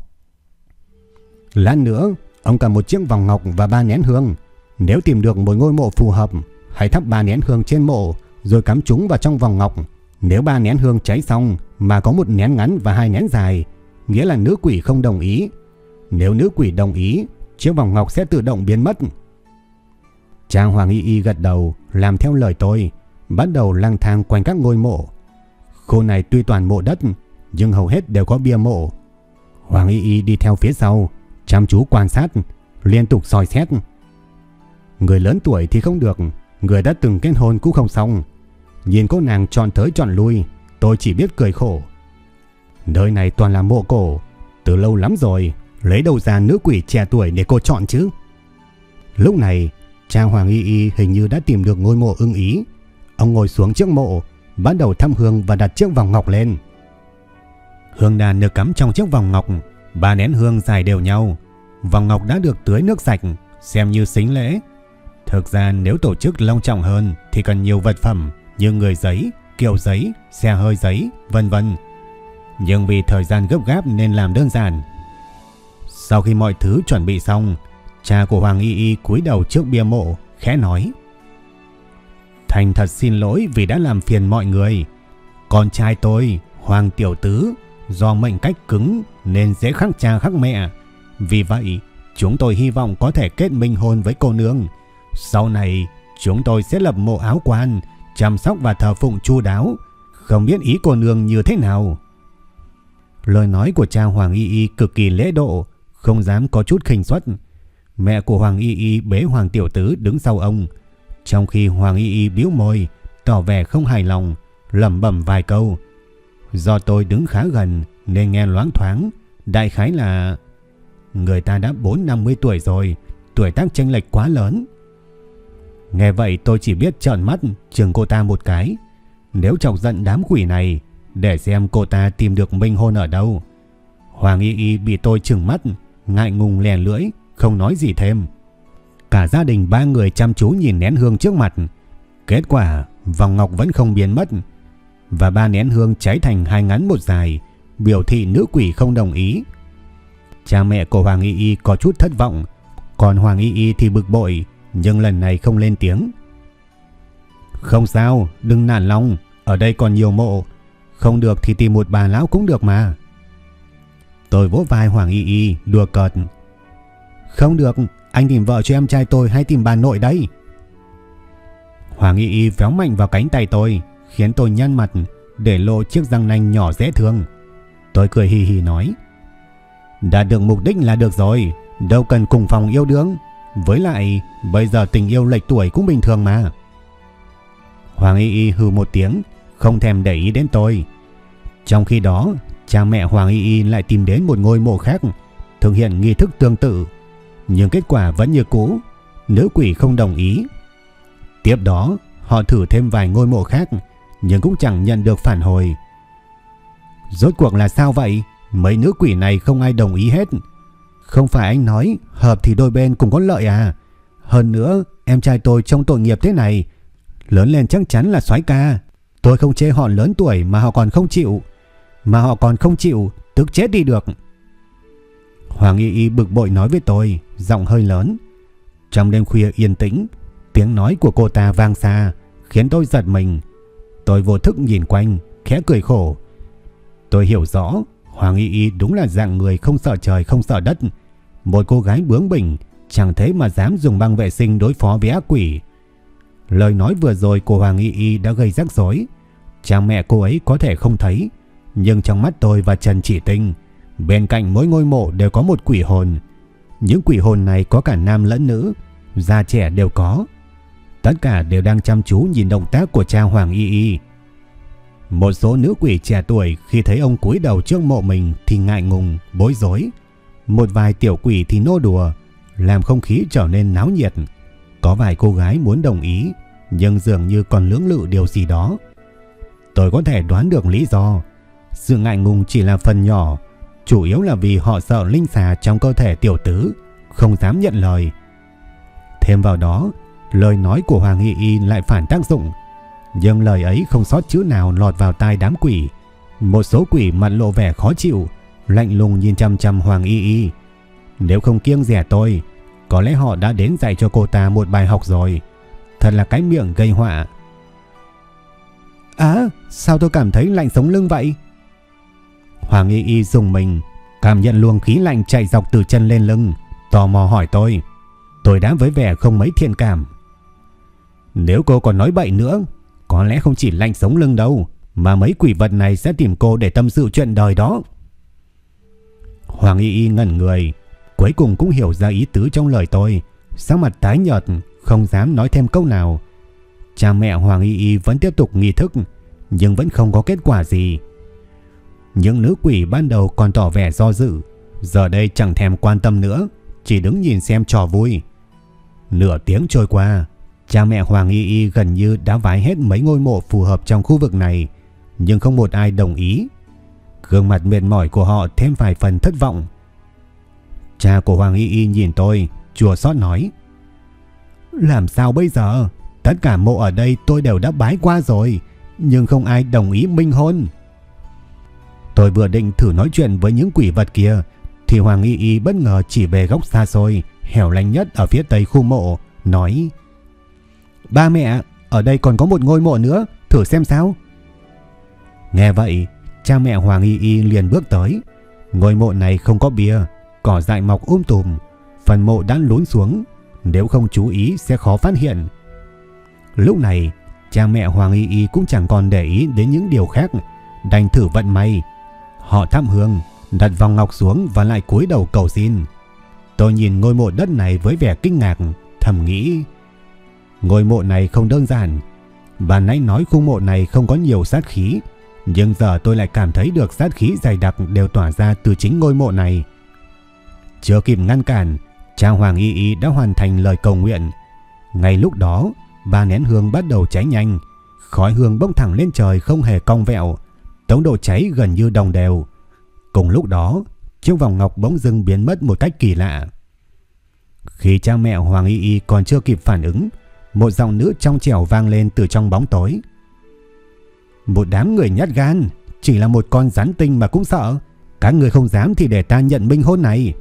Lát nữa, ông cầm một chiếc vòng ngọc và ba nén hương. Nếu tìm được một ngôi mộ phù hợp, hãy thắp ba nén hương trên mộ, rồi cắm chúng vào trong vòng ngọc. Nếu ba nén hương cháy xong mà có một nén ngắn và hai nén dài, nghĩa là nữ quỷ không đồng ý. Nếu nữ quỷ đồng ý, chiếc vòng ngọc sẽ tự động biến mất. Trang Hoàng Y Y gật đầu, làm theo lời tôi, bắt đầu lang thang quanh các ngôi mộ. Khu này tuy toàn mộ đất, nhưng hầu hết đều có bia mộ. Hoàng Y Y đi theo phía sau, chăm chú quan sát, liên tục soi xét. Người lớn tuổi thì không được, người đã từng kết hôn cũng không xong. Nhìn cô nàng chọn tới chọn lui, tôi chỉ biết cười khổ. Nơi này toàn là mộ cổ, từ lâu lắm rồi, lấy đầu ra nữ quỷ trẻ tuổi để cô chọn chứ. Lúc này, cha Hoàng Y Y hình như đã tìm được ngôi mộ ưng ý. Ông ngồi xuống trước mộ, bắt đầu thăm hương và đặt chiếc vòng ngọc lên. Hương đàn được cắm trong chiếc vòng ngọc, ba nén hương dài đều nhau. Vòng ngọc đã được tưới nước sạch, xem như xính lễ. Thực ra nếu tổ chức long trọng hơn thì cần nhiều vật phẩm như người giấy, kiệu giấy, xe hơi giấy, vân vân. Nhưng vì thời gian gấp gáp nên làm đơn giản. Sau khi mọi thứ chuẩn bị xong, cha của Hoàng Y Y cúi đầu trước bia mộ, khẽ nói: "Thành thật xin lỗi vì đã làm phiền mọi người. Con trai tôi, Hoàng tiểu tứ, do mệnh cách cứng nên dễ khắc cha khắc mẹ. Vì vậy, chúng tôi hy vọng có thể kết minh hôn với cô nương. Sau này, chúng tôi sẽ lập mộ áo quan, chăm sóc và thờ phụng chu đáo. Không biết ý cô nương như thế nào?" Lời nói của cha Hoàng Y Y cực kỳ lễ độ, không dám có chút khinh suất. Mẹ của Hoàng Y Y bế Hoàng Tiểu Tứ đứng sau ông, trong khi Hoàng Y Y biếu môi, tỏ vẻ không hài lòng, lẩm bẩm vài câu. Do tôi đứng khá gần nên nghe loáng thoáng, đại khái là người ta đã 4-50 tuổi rồi, tuổi tác chênh lệch quá lớn. Nghe vậy tôi chỉ biết trợn mắt chừng cô ta một cái. Nếu chọc giận đám quỷ này, để xem cô ta tìm được minh hôn ở đâu. Hoàng Y Y bị tôi chừng mắt, ngại ngùng lè lưỡi, không nói gì thêm. Cả gia đình ba người chăm chú nhìn nén hương trước mặt. Kết quả, vòng ngọc vẫn không biến mất. Và ba nén hương cháy thành hai ngắn một dài, biểu thị nữ quỷ không đồng ý. Cha mẹ của Hoàng Y Y có chút thất vọng, còn Hoàng Y Y thì bực bội, nhưng lần này không lên tiếng. Không sao, đừng nản lòng, ở đây còn nhiều mộ, không được thì tìm một bà lão cũng được mà. Tôi vỗ vai Hoàng Y Y đùa cợt. Không được, anh tìm vợ cho em trai tôi hay tìm bà nội đấy. Hoàng Y Y véo mạnh vào cánh tay tôi, khiến tôi nhăn mặt, để lộ chiếc răng nanh nhỏ dễ thương. Tôi cười hì hì nói. Đã được mục đích là được rồi, đâu cần cùng phòng yêu đương. Với lại, bây giờ tình yêu lệch tuổi cũng bình thường mà. Hoàng Y Y hừ một tiếng, không thèm để ý đến tôi. Trong khi đó, cha mẹ Hoàng Y Y lại tìm đến một ngôi mộ khác, thực hiện nghi thức tương tự. Nhưng kết quả vẫn như cũ, nữ quỷ không đồng ý. Tiếp đó, họ thử thêm vài ngôi mộ khác, nhưng cũng chẳng nhận được phản hồi. Rốt cuộc là sao vậy? Mấy nữ quỷ này không ai đồng ý hết. Không phải anh nói hợp thì đôi bên cùng có lợi à? Hơn nữa, em trai tôi trong tội nghiệp thế này, lớn lên chắc chắn là soái ca. Tôi không chê họ lớn tuổi mà họ còn không chịu. Mà họ còn không chịu, tức chết đi được. Hoàng Y Y bực bội nói với tôi, giọng hơi lớn. Trong đêm khuya yên tĩnh, tiếng nói của cô ta vang xa, khiến tôi giật mình. Tôi vô thức nhìn quanh, khẽ cười khổ. Tôi hiểu rõ, Hoàng Y Y đúng là dạng người không sợ trời không sợ đất. Một cô gái bướng bỉnh, chẳng thế mà dám dùng băng vệ sinh đối phó với ác quỷ. Lời nói vừa rồi của Hoàng Y Y đã gây rắc rối. Cha mẹ cô ấy có thể không thấy, nhưng trong mắt tôi và Trần Chỉ Tinh, bên cạnh mỗi ngôi mộ đều có một quỷ hồn. Những quỷ hồn này có cả nam lẫn nữ, già trẻ đều có. Tất cả đều đang chăm chú nhìn động tác của cha Hoàng Y Y. Một số nữ quỷ trẻ tuổi khi thấy ông cúi đầu trước mộ mình thì ngại ngùng, bối rối. Một vài tiểu quỷ thì nô đùa, làm không khí trở nên náo nhiệt. Có vài cô gái muốn đồng ý, nhưng dường như còn lưỡng lự điều gì đó. Tôi có thể đoán được lý do. Sự ngại ngùng chỉ là phần nhỏ. chủ yếu là vì họ sợ linh xà trong cơ thể tiểu tứ, không dám nhận lời. Thêm vào đó, lời nói của Hoàng Y Y lại phản tác dụng, nhưng lời ấy không sót chữ nào lọt vào tai đám quỷ. Một số quỷ mặt lộ vẻ khó chịu, lạnh lùng nhìn chăm chăm Hoàng Y Y. Nếu không kiêng rẻ tôi, có lẽ họ đã đến dạy cho cô ta một bài học rồi. Thật là cái miệng gây họa. À, sao tôi cảm thấy lạnh sống lưng vậy? Hoàng Y Y dùng mình, cảm nhận luồng khí lạnh chạy dọc từ chân lên lưng, tò mò hỏi tôi. Tôi đã với vẻ không mấy thiện cảm. Nếu cô còn nói bậy nữa, có lẽ không chỉ lạnh sống lưng đâu, mà mấy quỷ vật này sẽ tìm cô để tâm sự chuyện đời đó. Hoàng Y Y ngẩn người, cuối cùng cũng hiểu ra ý tứ trong lời tôi, sắc mặt tái nhợt, không dám nói thêm câu nào. Cha mẹ Hoàng Y Y vẫn tiếp tục nghi thức, nhưng vẫn không có kết quả gì. Những nữ quỷ ban đầu còn tỏ vẻ do dự, giờ đây chẳng thèm quan tâm nữa, chỉ đứng nhìn xem trò vui. Nửa tiếng trôi qua, cha mẹ Hoàng Y Y gần như đã vái hết mấy ngôi mộ phù hợp trong khu vực này, nhưng không một ai đồng ý. Gương mặt mệt mỏi của họ thêm vài phần thất vọng. Cha của Hoàng Y Y nhìn tôi, chùa xót nói. Làm sao bây giờ? Tất cả mộ ở đây tôi đều đã bái qua rồi, nhưng không ai đồng ý minh hôn. Tôi vừa định thử nói chuyện với những quỷ vật kia, thì Hoàng Y Y bất ngờ chỉ về góc xa xôi, hẻo lánh nhất ở phía tây khu mộ, nói Ba mẹ, ở đây còn có một ngôi mộ nữa, thử xem sao. Nghe vậy, cha mẹ Hoàng Y Y liền bước tới. Ngôi mộ này không có bia, cỏ dại mọc um tùm, phần mộ đã lún xuống, nếu không chú ý sẽ khó phát hiện. Lúc này, cha mẹ Hoàng Y Y cũng chẳng còn để ý đến những điều khác, đành thử vận may. Họ thăm hương, đặt vòng ngọc xuống và lại cúi đầu cầu xin. Tôi nhìn ngôi mộ đất này với vẻ kinh ngạc, thầm nghĩ. Ngôi mộ này không đơn giản. Bà nãy nói khu mộ này không có nhiều sát khí, nhưng giờ tôi lại cảm thấy được sát khí dày đặc đều tỏa ra từ chính ngôi mộ này. Chưa kịp ngăn cản, cha Hoàng Y Y đã hoàn thành lời cầu nguyện. Ngay lúc đó, ba nén hương bắt đầu cháy nhanh, khói hương bốc thẳng lên trời không hề cong vẹo, tốc độ cháy gần như đồng đều. Cùng lúc đó, chiếc vòng ngọc bỗng dưng biến mất một cách kỳ lạ. Khi cha mẹ Hoàng Y Y còn chưa kịp phản ứng, một giọng nữ trong trẻo vang lên từ trong bóng tối. Một đám người nhát gan, chỉ là một con rắn tinh mà cũng sợ. Các người không dám thì để ta nhận minh hôn này.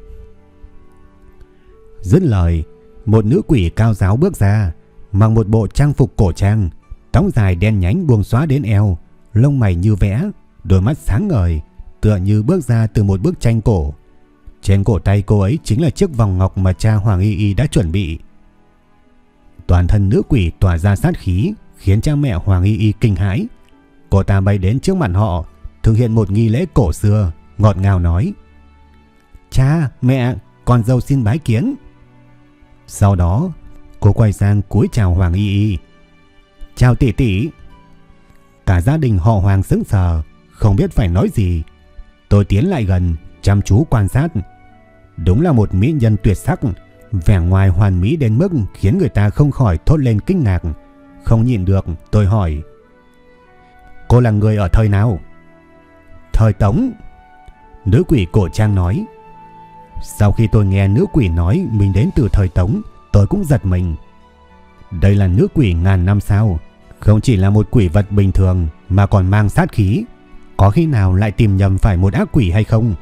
Dứt lời, một nữ quỷ cao giáo bước ra, mặc một bộ trang phục cổ trang, tóc dài đen nhánh buông xóa đến eo, lông mày như vẽ, đôi mắt sáng ngời, tựa như bước ra từ một bức tranh cổ. Trên cổ tay cô ấy chính là chiếc vòng ngọc mà cha Hoàng Y Y đã chuẩn bị. Toàn thân nữ quỷ tỏa ra sát khí, khiến cha mẹ Hoàng Y Y kinh hãi. Cô ta bay đến trước mặt họ, thực hiện một nghi lễ cổ xưa, ngọt ngào nói. Cha, mẹ, con dâu xin bái kiến. Sau đó, cô quay sang cúi chào Hoàng Y Y. Chào tỷ tỷ. Cả gia đình họ Hoàng sững sờ, không biết phải nói gì. Tôi tiến lại gần, chăm chú quan sát. Đúng là một mỹ nhân tuyệt sắc, vẻ ngoài hoàn mỹ đến mức khiến người ta không khỏi thốt lên kinh ngạc. Không nhìn được, tôi hỏi. Cô là người ở thời nào? Thời Tống. Nữ quỷ cổ trang nói. Sau khi tôi nghe nữ quỷ nói mình đến từ thời Tống, tôi cũng giật mình. Đây là nữ quỷ ngàn năm sao? Không chỉ là một quỷ vật bình thường mà còn mang sát khí. Có khi nào lại tìm nhầm phải một ác quỷ hay không?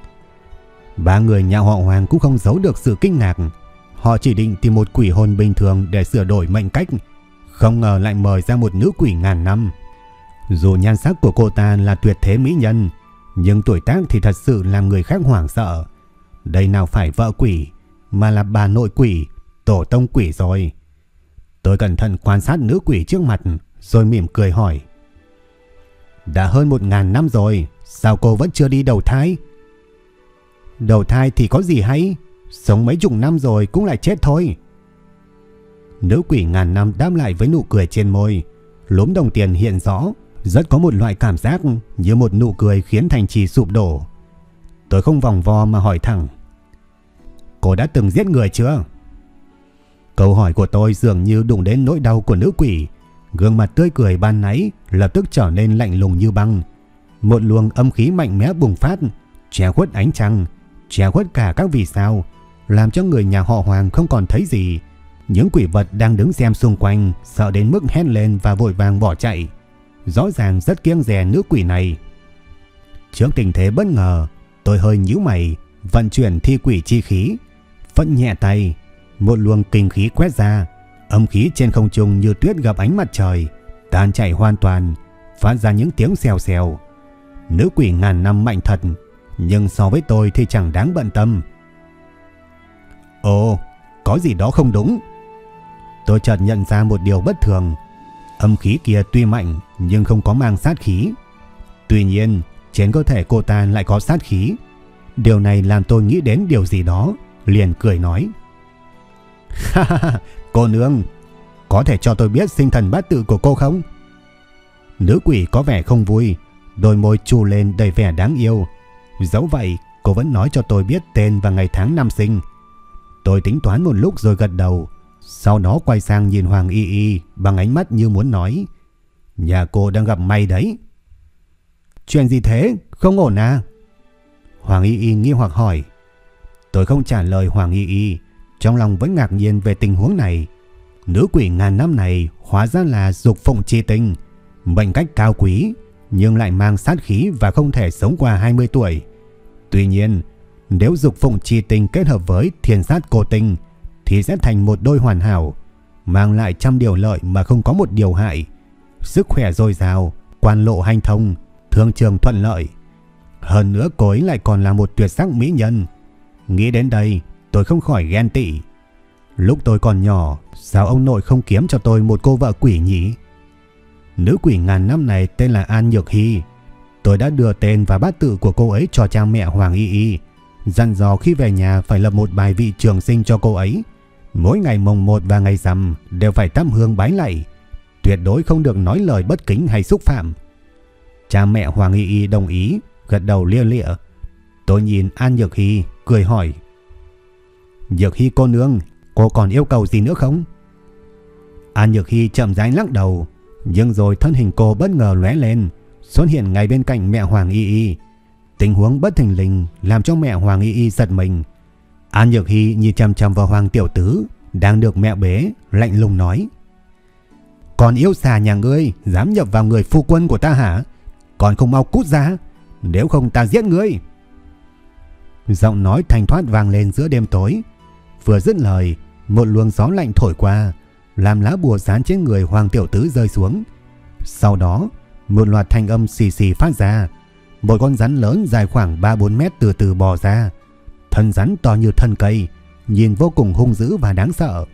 Ba người nhà họ Hoàng cũng không giấu được sự kinh ngạc. Họ chỉ định tìm một quỷ hồn bình thường để sửa đổi mệnh cách. Không ngờ lại mời ra một nữ quỷ ngàn năm. Dù nhan sắc của cô ta là tuyệt thế mỹ nhân, nhưng tuổi tác thì thật sự làm người khác hoảng sợ. Đây nào phải vợ quỷ, mà là bà nội quỷ, tổ tông quỷ rồi. Tôi cẩn thận quan sát nữ quỷ trước mặt, rồi mỉm cười hỏi. Đã hơn một ngàn năm rồi, sao cô vẫn chưa đi đầu thai? Đầu thai thì có gì hay, sống mấy chục năm rồi cũng lại chết thôi. Nữ quỷ ngàn năm đáp lại với nụ cười trên môi, lốm đồng tiền hiện rõ, rất có một loại cảm giác như một nụ cười khiến thành trì sụp đổ. Tôi không vòng vo mà hỏi thẳng. Cô đã từng giết người chưa? Câu hỏi của tôi dường như đụng đến nỗi đau của nữ quỷ. Gương mặt tươi cười ban nãy lập tức trở nên lạnh lùng như băng. Một luồng âm khí mạnh mẽ bùng phát, che khuất ánh trăng, che khuất cả các vì sao, làm cho người nhà họ Hoàng không còn thấy gì. Những quỷ vật đang đứng xem xung quanh sợ đến mức hét lên và vội vàng bỏ chạy. Rõ ràng rất kiêng dè nữ quỷ này. Trước tình thế bất ngờ, tôi hơi nhíu mày, vận chuyển thi quỷ chi khí, phận nhẹ tay, một luồng kinh khí quét ra, âm khí trên không trung như tuyết gặp ánh mặt trời, tan chảy hoàn toàn, phát ra những tiếng xèo xèo. Nữ quỷ ngàn năm mạnh thật, nhưng so với tôi thì chẳng đáng bận tâm. Ồ, có gì đó không đúng. Tôi chợt nhận ra một điều bất thường. Âm khí kia tuy mạnh nhưng không có mang sát khí. Tuy nhiên, trên cơ thể cô ta lại có sát khí. Điều này làm tôi nghĩ đến điều gì đó, liền cười nói. Ha ha ha, cô nương, có thể cho tôi biết sinh thần bát tự của cô không? Nữ quỷ có vẻ không vui, đôi môi chu lên đầy vẻ đáng yêu. Dẫu vậy, cô vẫn nói cho tôi biết tên và ngày tháng năm sinh. Tôi tính toán một lúc rồi gật đầu, sau đó quay sang nhìn Hoàng Y Y bằng ánh mắt như muốn nói. Nhà cô đang gặp may đấy. Chuyện gì thế? Không ổn à? Hoàng Y Y nghi hoặc hỏi. Tôi không trả lời Hoàng Y Y, trong lòng vẫn ngạc nhiên về tình huống này. Nữ quỷ ngàn năm này hóa ra là dục phụng chi tinh, mệnh cách cao quý, nhưng lại mang sát khí và không thể sống qua 20 tuổi. Tuy nhiên, nếu dục phụng chi tinh kết hợp với thiên sát cô tinh, thì sẽ thành một đôi hoàn hảo, mang lại trăm điều lợi mà không có một điều hại. Sức khỏe dồi dào, quan lộ hanh thông, thương trường thuận lợi. Hơn nữa cô ấy lại còn là một tuyệt sắc mỹ nhân. Nghĩ đến đây, tôi không khỏi ghen tị. Lúc tôi còn nhỏ, sao ông nội không kiếm cho tôi một cô vợ quỷ nhỉ? Nữ quỷ ngàn năm này tên là An Nhược Hy. Tôi đã đưa tên và bát tự của cô ấy cho cha mẹ Hoàng Y Y. Dặn dò khi về nhà phải lập một bài vị trường sinh cho cô ấy. Mỗi ngày mồng 1 và ngày rằm đều phải thắp hương bái lạy. Tuyệt đối không được nói lời bất kính hay xúc phạm. Cha mẹ Hoàng Y Y đồng ý, gật đầu lia lịa. Tôi nhìn An Nhược Hy, cười hỏi. Nhược Hy cô nương, cô còn yêu cầu gì nữa không? An Nhược Hy chậm rãi lắc đầu, nhưng rồi thân hình cô bất ngờ lóe lên, xuất hiện ngay bên cạnh mẹ Hoàng Y Y. Tình huống bất thình lình làm cho mẹ Hoàng Y Y giật mình. An Nhược Hy nhìn chăm chăm vào Hoàng Tiểu Tứ, đang được mẹ bế, lạnh lùng nói. Còn yêu xà nhà ngươi, dám nhập vào người phu quân của ta hả? Còn không mau cút ra, nếu không ta giết ngươi. Giọng nói thanh thoát vang lên giữa đêm tối. Vừa dứt lời, một luồng gió lạnh thổi qua, làm lá bùa dán trên người Hoàng Tiểu Tứ rơi xuống. Sau đó, một loạt thanh âm xì xì phát ra. Một con rắn lớn dài khoảng 3-4 mét từ từ bò ra. Thân rắn to như thân cây, nhìn vô cùng hung dữ và đáng sợ.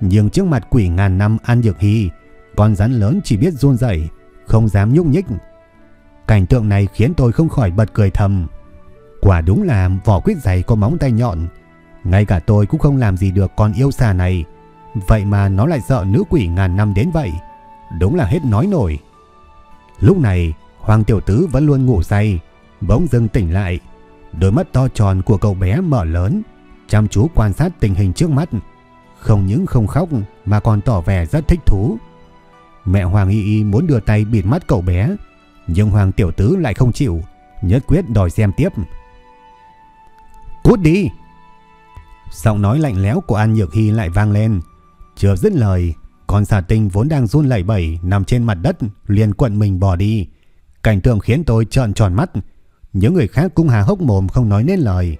Nhưng trước mặt quỷ ngàn năm An Dược Hy, con rắn lớn chỉ biết run rẩy, không dám nhúc nhích. Cảnh tượng này khiến tôi không khỏi bật cười thầm. Quả đúng là vỏ quyết giày có móng tay nhọn. Ngay cả tôi cũng không làm gì được con yêu xà này. Vậy mà nó lại sợ nữ quỷ ngàn năm đến vậy. Đúng là hết nói nổi. Lúc này, Hoàng Tiểu Tứ vẫn luôn ngủ say. Bỗng dưng tỉnh lại. Đôi mắt to tròn của cậu bé mở lớn. Chăm chú quan sát tình hình trước mắt. Không những không khóc mà còn tỏ vẻ rất thích thú. Mẹ Hoàng Y Y muốn đưa tay bịt mắt cậu bé. Nhưng Hoàng Tiểu Tứ lại không chịu. Nhất quyết đòi xem tiếp. Cút đi! Giọng nói lạnh lẽo của An Nhược Hy lại vang lên. Chưa dứt lời, con xà tinh vốn đang run lẩy bẩy nằm trên mặt đất liền quận mình bỏ đi. Cảnh tượng khiến tôi trợn tròn mắt. Những người khác cũng hà hốc mồm không nói nên lời.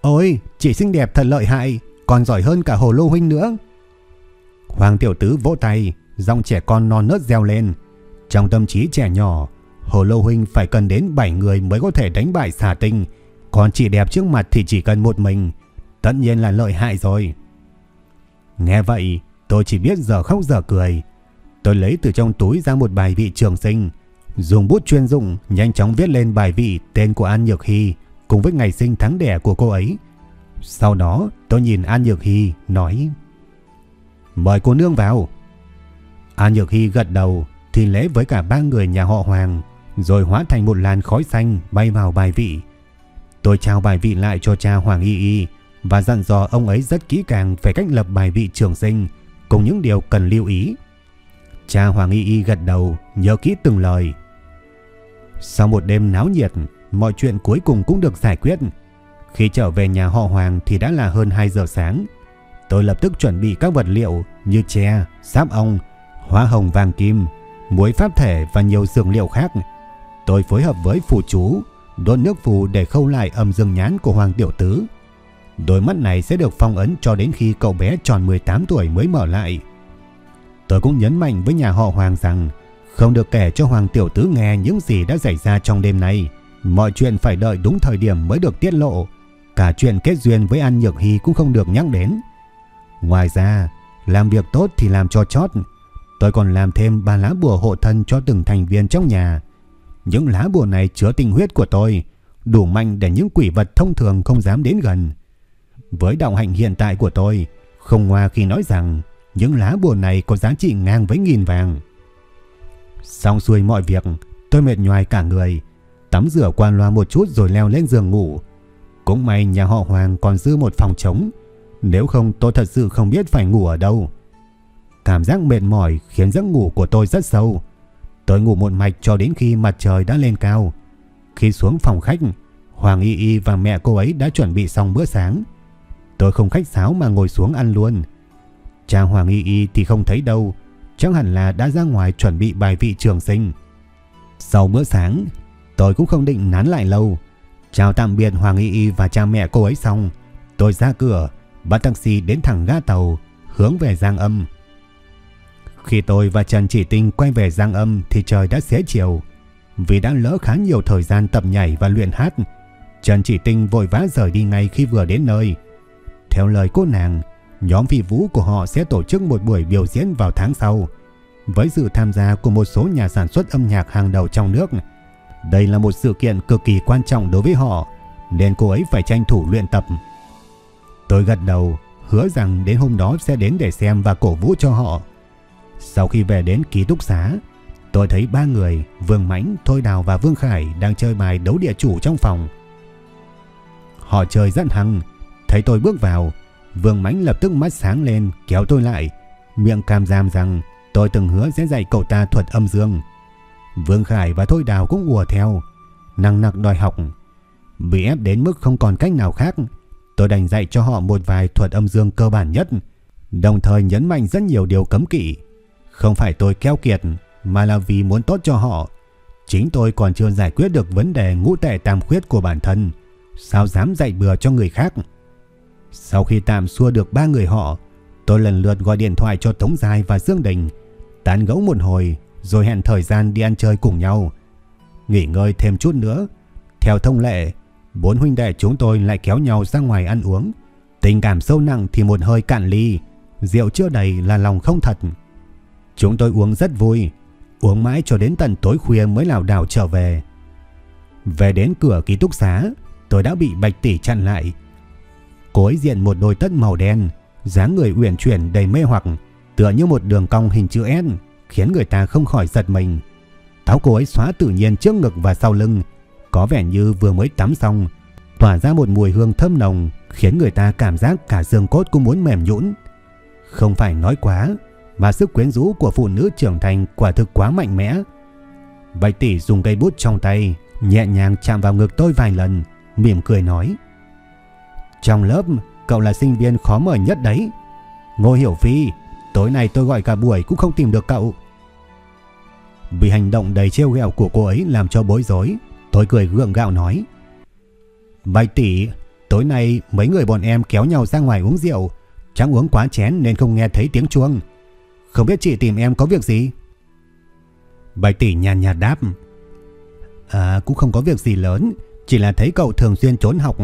Ôi, chị xinh đẹp thật lợi hại, còn giỏi hơn cả hồ lô huynh nữa. Hoàng tiểu tứ vỗ tay, dòng trẻ con non nớt reo lên. Trong tâm trí trẻ nhỏ, hồ lô huynh phải cần đến 7 người mới có thể đánh bại xà tinh. Còn chị đẹp trước mặt thì chỉ cần một mình. Tất nhiên là lợi hại rồi. Nghe vậy, tôi chỉ biết giờ khóc giờ cười. Tôi lấy từ trong túi ra một bài vị trường sinh, dùng bút chuyên dụng nhanh chóng viết lên bài vị tên của An Nhược Hy cùng với ngày sinh tháng đẻ của cô ấy. Sau đó, tôi nhìn An Nhược Hy nói: "Mời cô nương vào." An Nhược Hy gật đầu, thì lễ với cả ba người nhà họ Hoàng, rồi hóa thành một làn khói xanh bay vào bài vị. Tôi trao bài vị lại cho cha Hoàng Y Y, và dặn dò ông ấy rất kỹ càng về cách lập bài vị trường sinh cùng những điều cần lưu ý. Cha Hoàng Y Y gật đầu, nhớ kỹ từng lời. Sau một đêm náo nhiệt, mọi chuyện cuối cùng cũng được giải quyết. Khi trở về nhà họ Hoàng thì đã là hơn 2 giờ sáng. Tôi lập tức chuẩn bị các vật liệu như tre, sáp ong, hoa hồng vàng kim, muối pháp thể và nhiều dược liệu khác. Tôi phối hợp với phù chú, đốt nước phù để khâu lại âm dương nhãn của Hoàng Tiểu Tứ. Đôi mắt này sẽ được phong ấn cho đến khi cậu bé tròn 18 tuổi mới mở lại. Tôi cũng nhấn mạnh với nhà họ Hoàng rằng không được kể cho Hoàng Tiểu Tứ nghe những gì đã xảy ra trong đêm nay. Mọi chuyện phải đợi đúng thời điểm mới được tiết lộ. Cả chuyện kết duyên với An Nhược Hy cũng không được nhắc đến. Ngoài ra, làm việc tốt thì làm cho chót. Tôi còn làm thêm ba lá bùa hộ thân cho từng thành viên trong nhà. Những lá bùa này chứa tinh huyết của tôi, đủ mạnh để những quỷ vật thông thường không dám đến gần. Với đạo hạnh hiện tại của tôi, không ngoa khi nói rằng những lá bùa này có giá trị ngang với nghìn vàng. Xong xuôi mọi việc, tôi mệt nhoài cả người, tắm rửa qua loa một chút rồi leo lên giường ngủ. Cũng may nhà họ Hoàng còn dư một phòng trống, nếu không tôi thật sự không biết phải ngủ ở đâu. Cảm giác mệt mỏi khiến giấc ngủ của tôi rất sâu. Tôi ngủ một mạch cho đến khi mặt trời đã lên cao. Khi xuống phòng khách, Hoàng Y Y và mẹ cô ấy đã chuẩn bị xong bữa sáng. Tôi không khách sáo mà ngồi xuống ăn luôn. Cha Hoàng Y Y thì không thấy đâu, chắc hẳn là đã ra ngoài chuẩn bị bài vị trường sinh. Sau bữa sáng, tôi cũng không định nán lại lâu. Chào tạm biệt Hoàng Y Y và cha mẹ cô ấy xong, tôi ra cửa, bắt taxi đến thẳng ga tàu, hướng về Giang Âm. Khi tôi và Trần Chỉ Tinh quay về Giang Âm thì trời đã xế chiều. Vì đã lỡ khá nhiều thời gian tập nhảy và luyện hát, Trần Chỉ Tinh vội vã rời đi ngay khi vừa đến nơi. Theo lời cô nàng, nhóm phi vũ của họ sẽ tổ chức một buổi biểu diễn vào tháng sau, với sự tham gia của một số nhà sản xuất âm nhạc hàng đầu trong nước. Đây là một sự kiện cực kỳ quan trọng đối với họ, nên cô ấy phải tranh thủ luyện tập. Tôi gật đầu, hứa rằng đến hôm đó sẽ đến để xem và cổ vũ cho họ. Sau khi về đến ký túc xá, tôi thấy ba người, Vương Mãnh, Thôi Đào và Vương Khải đang chơi bài đấu địa chủ trong phòng. Họ chơi rất hăng, thấy tôi bước vào, Vương Mãnh lập tức mắt sáng lên kéo tôi lại, miệng cam giam rằng tôi từng hứa sẽ dạy cậu ta thuật âm dương. Vương Khải và Thôi Đào cũng ùa theo, năng nặc đòi học. Bị ép đến mức không còn cách nào khác, tôi đành dạy cho họ một vài thuật âm dương cơ bản nhất, đồng thời nhấn mạnh rất nhiều điều cấm kỵ. Không phải tôi keo kiệt, mà là vì muốn tốt cho họ. Chính tôi còn chưa giải quyết được vấn đề ngũ tệ tam khuyết của bản thân, sao dám dạy bừa cho người khác. Sau khi tạm xua được ba người họ, tôi lần lượt gọi điện thoại cho Tống Giai và Dương Đình, tán gẫu một hồi rồi hẹn thời gian đi ăn chơi cùng nhau. Nghỉ ngơi thêm chút nữa, theo thông lệ, bốn huynh đệ chúng tôi lại kéo nhau ra ngoài ăn uống. Tình cảm sâu nặng thì một hơi cạn ly, rượu chưa đầy là lòng không thật. Chúng tôi uống rất vui, uống mãi cho đến tận tối khuya mới lào đảo trở về. Về đến cửa ký túc xá, tôi đã bị Bạch Tỷ chặn lại. Cô ấy diện một đôi tất màu đen, dáng người uyển chuyển đầy mê hoặc, tựa như một đường cong hình chữ S, khiến người ta không khỏi giật mình. Táo cô ấy xóa tự nhiên trước ngực và sau lưng, có vẻ như vừa mới tắm xong, tỏa ra một mùi hương thơm nồng, khiến người ta cảm giác cả xương cốt cũng muốn mềm nhũn. Không phải nói quá, mà sức quyến rũ của phụ nữ trưởng thành quả thực quá mạnh mẽ. Bạch tỷ dùng cây bút trong tay, nhẹ nhàng chạm vào ngực tôi vài lần, mỉm cười nói. Trong lớp, cậu là sinh viên khó mời nhất đấy. Ngô Hiểu Phi, tối nay tôi gọi cả buổi cũng không tìm được cậu. Vì hành động đầy trêu ghẹo của cô ấy làm cho bối rối, tôi cười gượng gạo nói. Bạch tỷ, tối nay mấy người bọn em kéo nhau ra ngoài uống rượu, chẳng uống quá chén nên không nghe thấy tiếng chuông. Không biết chị tìm em có việc gì? Bạch tỷ nhàn nhạt đáp. À cũng không có việc gì lớn, chỉ là thấy cậu thường xuyên trốn học,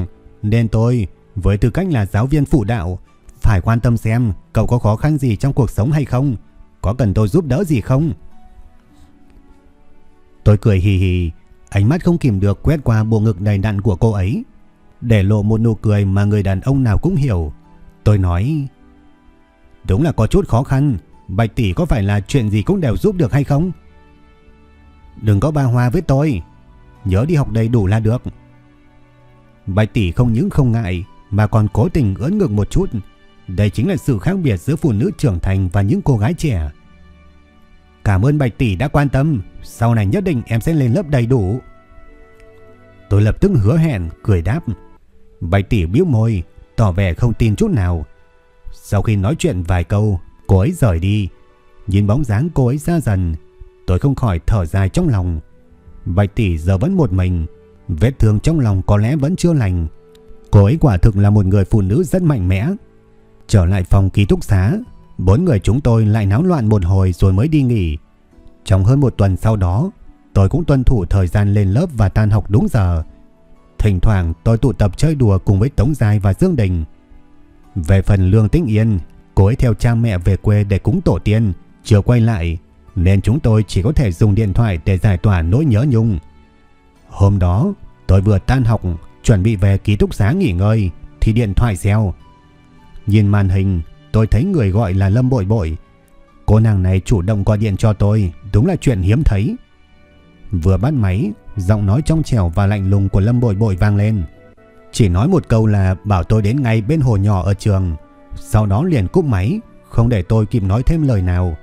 nên tôi với tư cách là giáo viên phụ đạo, phải quan tâm xem cậu có khó khăn gì trong cuộc sống hay không, có cần tôi giúp đỡ gì không. Tôi cười hì hì, ánh mắt không kìm được quét qua bộ ngực đầy đặn của cô ấy, để lộ một nụ cười mà người đàn ông nào cũng hiểu. Tôi nói, đúng là có chút khó khăn, Bạch tỷ có phải là chuyện gì cũng đều giúp được hay không? Đừng có ba hoa với tôi, nhớ đi học đầy đủ là được. Bạch tỷ không những không ngại mà còn cố tình ưỡn ngực một chút. Đây chính là sự khác biệt giữa phụ nữ trưởng thành và những cô gái trẻ. Cảm ơn Bạch tỷ đã quan tâm, sau này nhất định em sẽ lên lớp đầy đủ. Tôi lập tức hứa hẹn, cười đáp. Bạch tỷ biếu môi, tỏ vẻ không tin chút nào. Sau khi nói chuyện vài câu, cô ấy rời đi. Nhìn bóng dáng cô ấy xa dần, tôi không khỏi thở dài trong lòng. Bạch tỷ giờ vẫn một mình, vết thương trong lòng có lẽ vẫn chưa lành. Cô ấy quả thực là một người phụ nữ rất mạnh mẽ. Trở lại phòng ký túc xá, bốn người chúng tôi lại náo loạn một hồi rồi mới đi nghỉ. Trong hơn một tuần sau đó, tôi cũng tuân thủ thời gian lên lớp và tan học đúng giờ. Thỉnh thoảng tôi tụ tập chơi đùa cùng với Tống Giai và Dương Đình. Về phần Lương Tĩnh Yên, cô ấy theo cha mẹ về quê để cúng tổ tiên, chưa quay lại, nên chúng tôi chỉ có thể dùng điện thoại để giải tỏa nỗi nhớ nhung. Hôm đó, tôi vừa tan học, chuẩn bị về ký túc xá nghỉ ngơi, thì điện thoại reo. Nhìn màn hình, tôi thấy người gọi là Lâm Bội Bội. Cô nàng này chủ động gọi điện cho tôi, đúng là chuyện hiếm thấy. Vừa bắt máy, giọng nói trong trẻo và lạnh lùng của Lâm Bội Bội vang lên. Chỉ nói một câu là bảo tôi đến ngay bên hồ nhỏ ở trường. Sau đó liền cúp máy, không để tôi kịp nói thêm lời nào.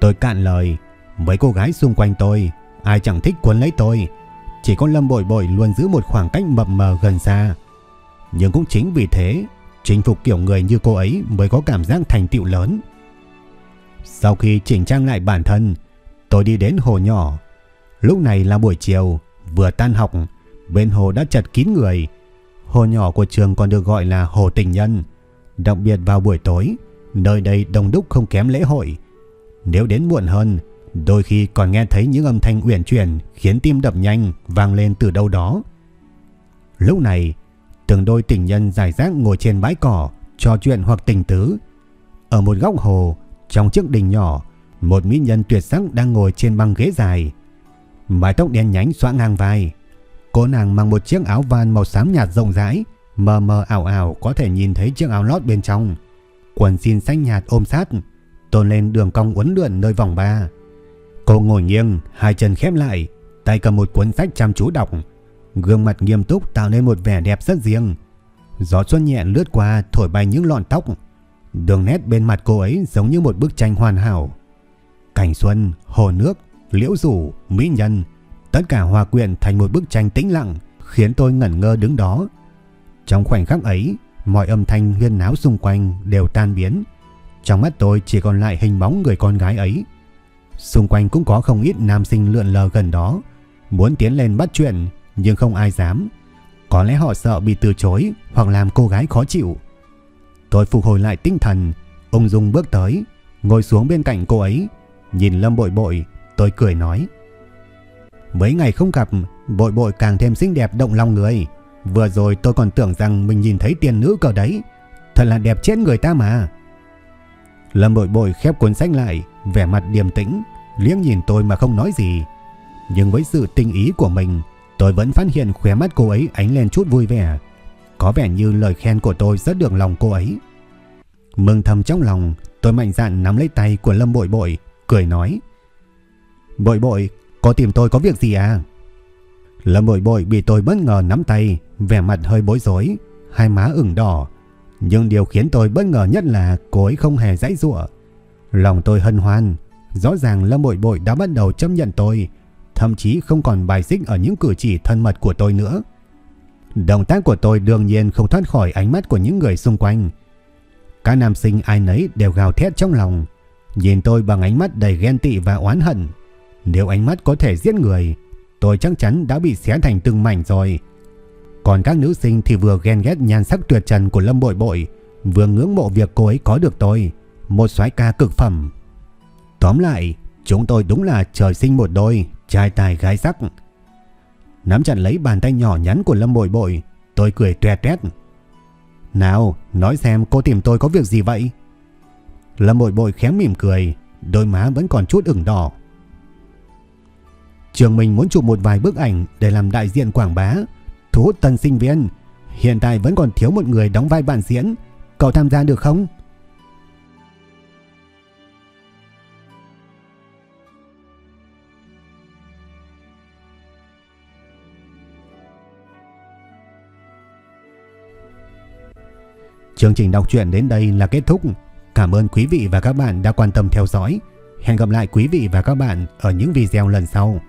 Tôi cạn lời, mấy cô gái xung quanh tôi, ai chẳng thích cuốn lấy tôi. Chỉ có Lâm Bội Bội luôn giữ một khoảng cách mập mờ gần xa. Nhưng cũng chính vì thế, chinh phục kiểu người như cô ấy mới có cảm giác thành tựu lớn. Sau khi chỉnh trang lại bản thân, tôi đi đến hồ nhỏ. Lúc này là buổi chiều, vừa tan học, bên hồ đã chật kín người. Hồ nhỏ của trường còn được gọi là hồ tình nhân. Đặc biệt vào buổi tối, nơi đây đông đúc không kém lễ hội. Nếu đến muộn hơn, đôi khi còn nghe thấy những âm thanh uyển chuyển khiến tim đập nhanh vang lên từ đâu đó. Lúc này, từng đôi tình nhân giải rác ngồi trên bãi cỏ, trò chuyện hoặc tình tứ. Ở một góc hồ, trong chiếc đình nhỏ, một mỹ nhân tuyệt sắc đang ngồi trên băng ghế dài. Mái tóc đen nhánh xõa ngang vai. Cô nàng mang một chiếc áo van màu xám nhạt rộng rãi, mờ mờ ảo ảo có thể nhìn thấy chiếc áo lót bên trong. Quần jean xanh nhạt ôm sát, tôn lên đường cong uốn lượn nơi vòng ba. Cô ngồi nghiêng, hai chân khép lại, tay cầm một cuốn sách chăm chú đọc. Gương mặt nghiêm túc tạo nên một vẻ đẹp rất riêng. Gió xuân nhẹ lướt qua thổi bay những lọn tóc. Đường nét bên mặt cô ấy giống như một bức tranh hoàn hảo. Cảnh xuân, hồ nước, liễu rủ, mỹ nhân, tất cả hòa quyện thành một bức tranh tĩnh lặng, khiến tôi ngẩn ngơ đứng đó. Trong khoảnh khắc ấy, mọi âm thanh huyên náo xung quanh đều tan biến. Trong mắt tôi chỉ còn lại hình bóng người con gái ấy. Xung quanh cũng có không ít nam sinh lượn lờ gần đó, muốn tiến lên bắt chuyện nhưng không ai dám. Có lẽ họ sợ bị từ chối hoặc làm cô gái khó chịu. Tôi phục hồi lại tinh thần, ung dung bước tới, ngồi xuống bên cạnh cô ấy, nhìn Lâm Bội Bội, tôi cười nói. Mấy ngày không gặp, Bội Bội càng thêm xinh đẹp động lòng người. Vừa rồi tôi còn tưởng rằng mình nhìn thấy tiền nữ cờ đấy, thật là đẹp chết người ta mà. Lâm Bội Bội khép cuốn sách lại, vẻ mặt điềm tĩnh, liếc nhìn tôi mà không nói gì. Nhưng với sự tinh ý của mình, tôi vẫn phát hiện khóe mắt cô ấy ánh lên chút vui vẻ. Có vẻ như lời khen của tôi rất được lòng cô ấy. Mừng thầm trong lòng, tôi mạnh dạn nắm lấy tay của Lâm Bội Bội, cười nói. Bội Bội, có tìm tôi có việc gì à? Lâm Bội Bội bị tôi bất ngờ nắm tay, vẻ mặt hơi bối rối, hai má ửng đỏ. Nhưng điều khiến tôi bất ngờ nhất là cô ấy không hề dãy dụa. Lòng tôi hân hoan, rõ ràng Lâm Bội Bội đã bắt đầu chấp nhận tôi, thậm chí không còn bài xích ở những cử chỉ thân mật của tôi nữa. Động tác của tôi đương nhiên không thoát khỏi ánh mắt của những người xung quanh. Các nam sinh ai nấy đều gào thét trong lòng, nhìn tôi bằng ánh mắt đầy ghen tị và oán hận. Nếu ánh mắt có thể giết người, tôi chắc chắn đã bị xé thành từng mảnh rồi. Còn các nữ sinh thì vừa ghen ghét nhan sắc tuyệt trần của Lâm Bội Bội, vừa ngưỡng mộ việc cô ấy có được tôi, một soái ca cực phẩm. Tóm lại, chúng tôi đúng là trời sinh một đôi, trai tài gái sắc. Nắm chặt lấy bàn tay nhỏ nhắn của Lâm Bội Bội, tôi cười tuét tuét. Nào, nói xem cô tìm tôi có việc gì vậy? Lâm Bội Bội khém mỉm cười, đôi má vẫn còn chút ửng đỏ. Trường mình muốn chụp một vài bức ảnh để làm đại diện quảng bá, thu hút tân sinh viên. Hiện tại vẫn còn thiếu một người đóng vai bạn diễn. Cậu tham gia được không? Chương trình đọc truyện đến đây là kết thúc. Cảm ơn quý vị và các bạn đã quan tâm theo dõi. Hẹn gặp lại quý vị và các bạn ở những video lần sau.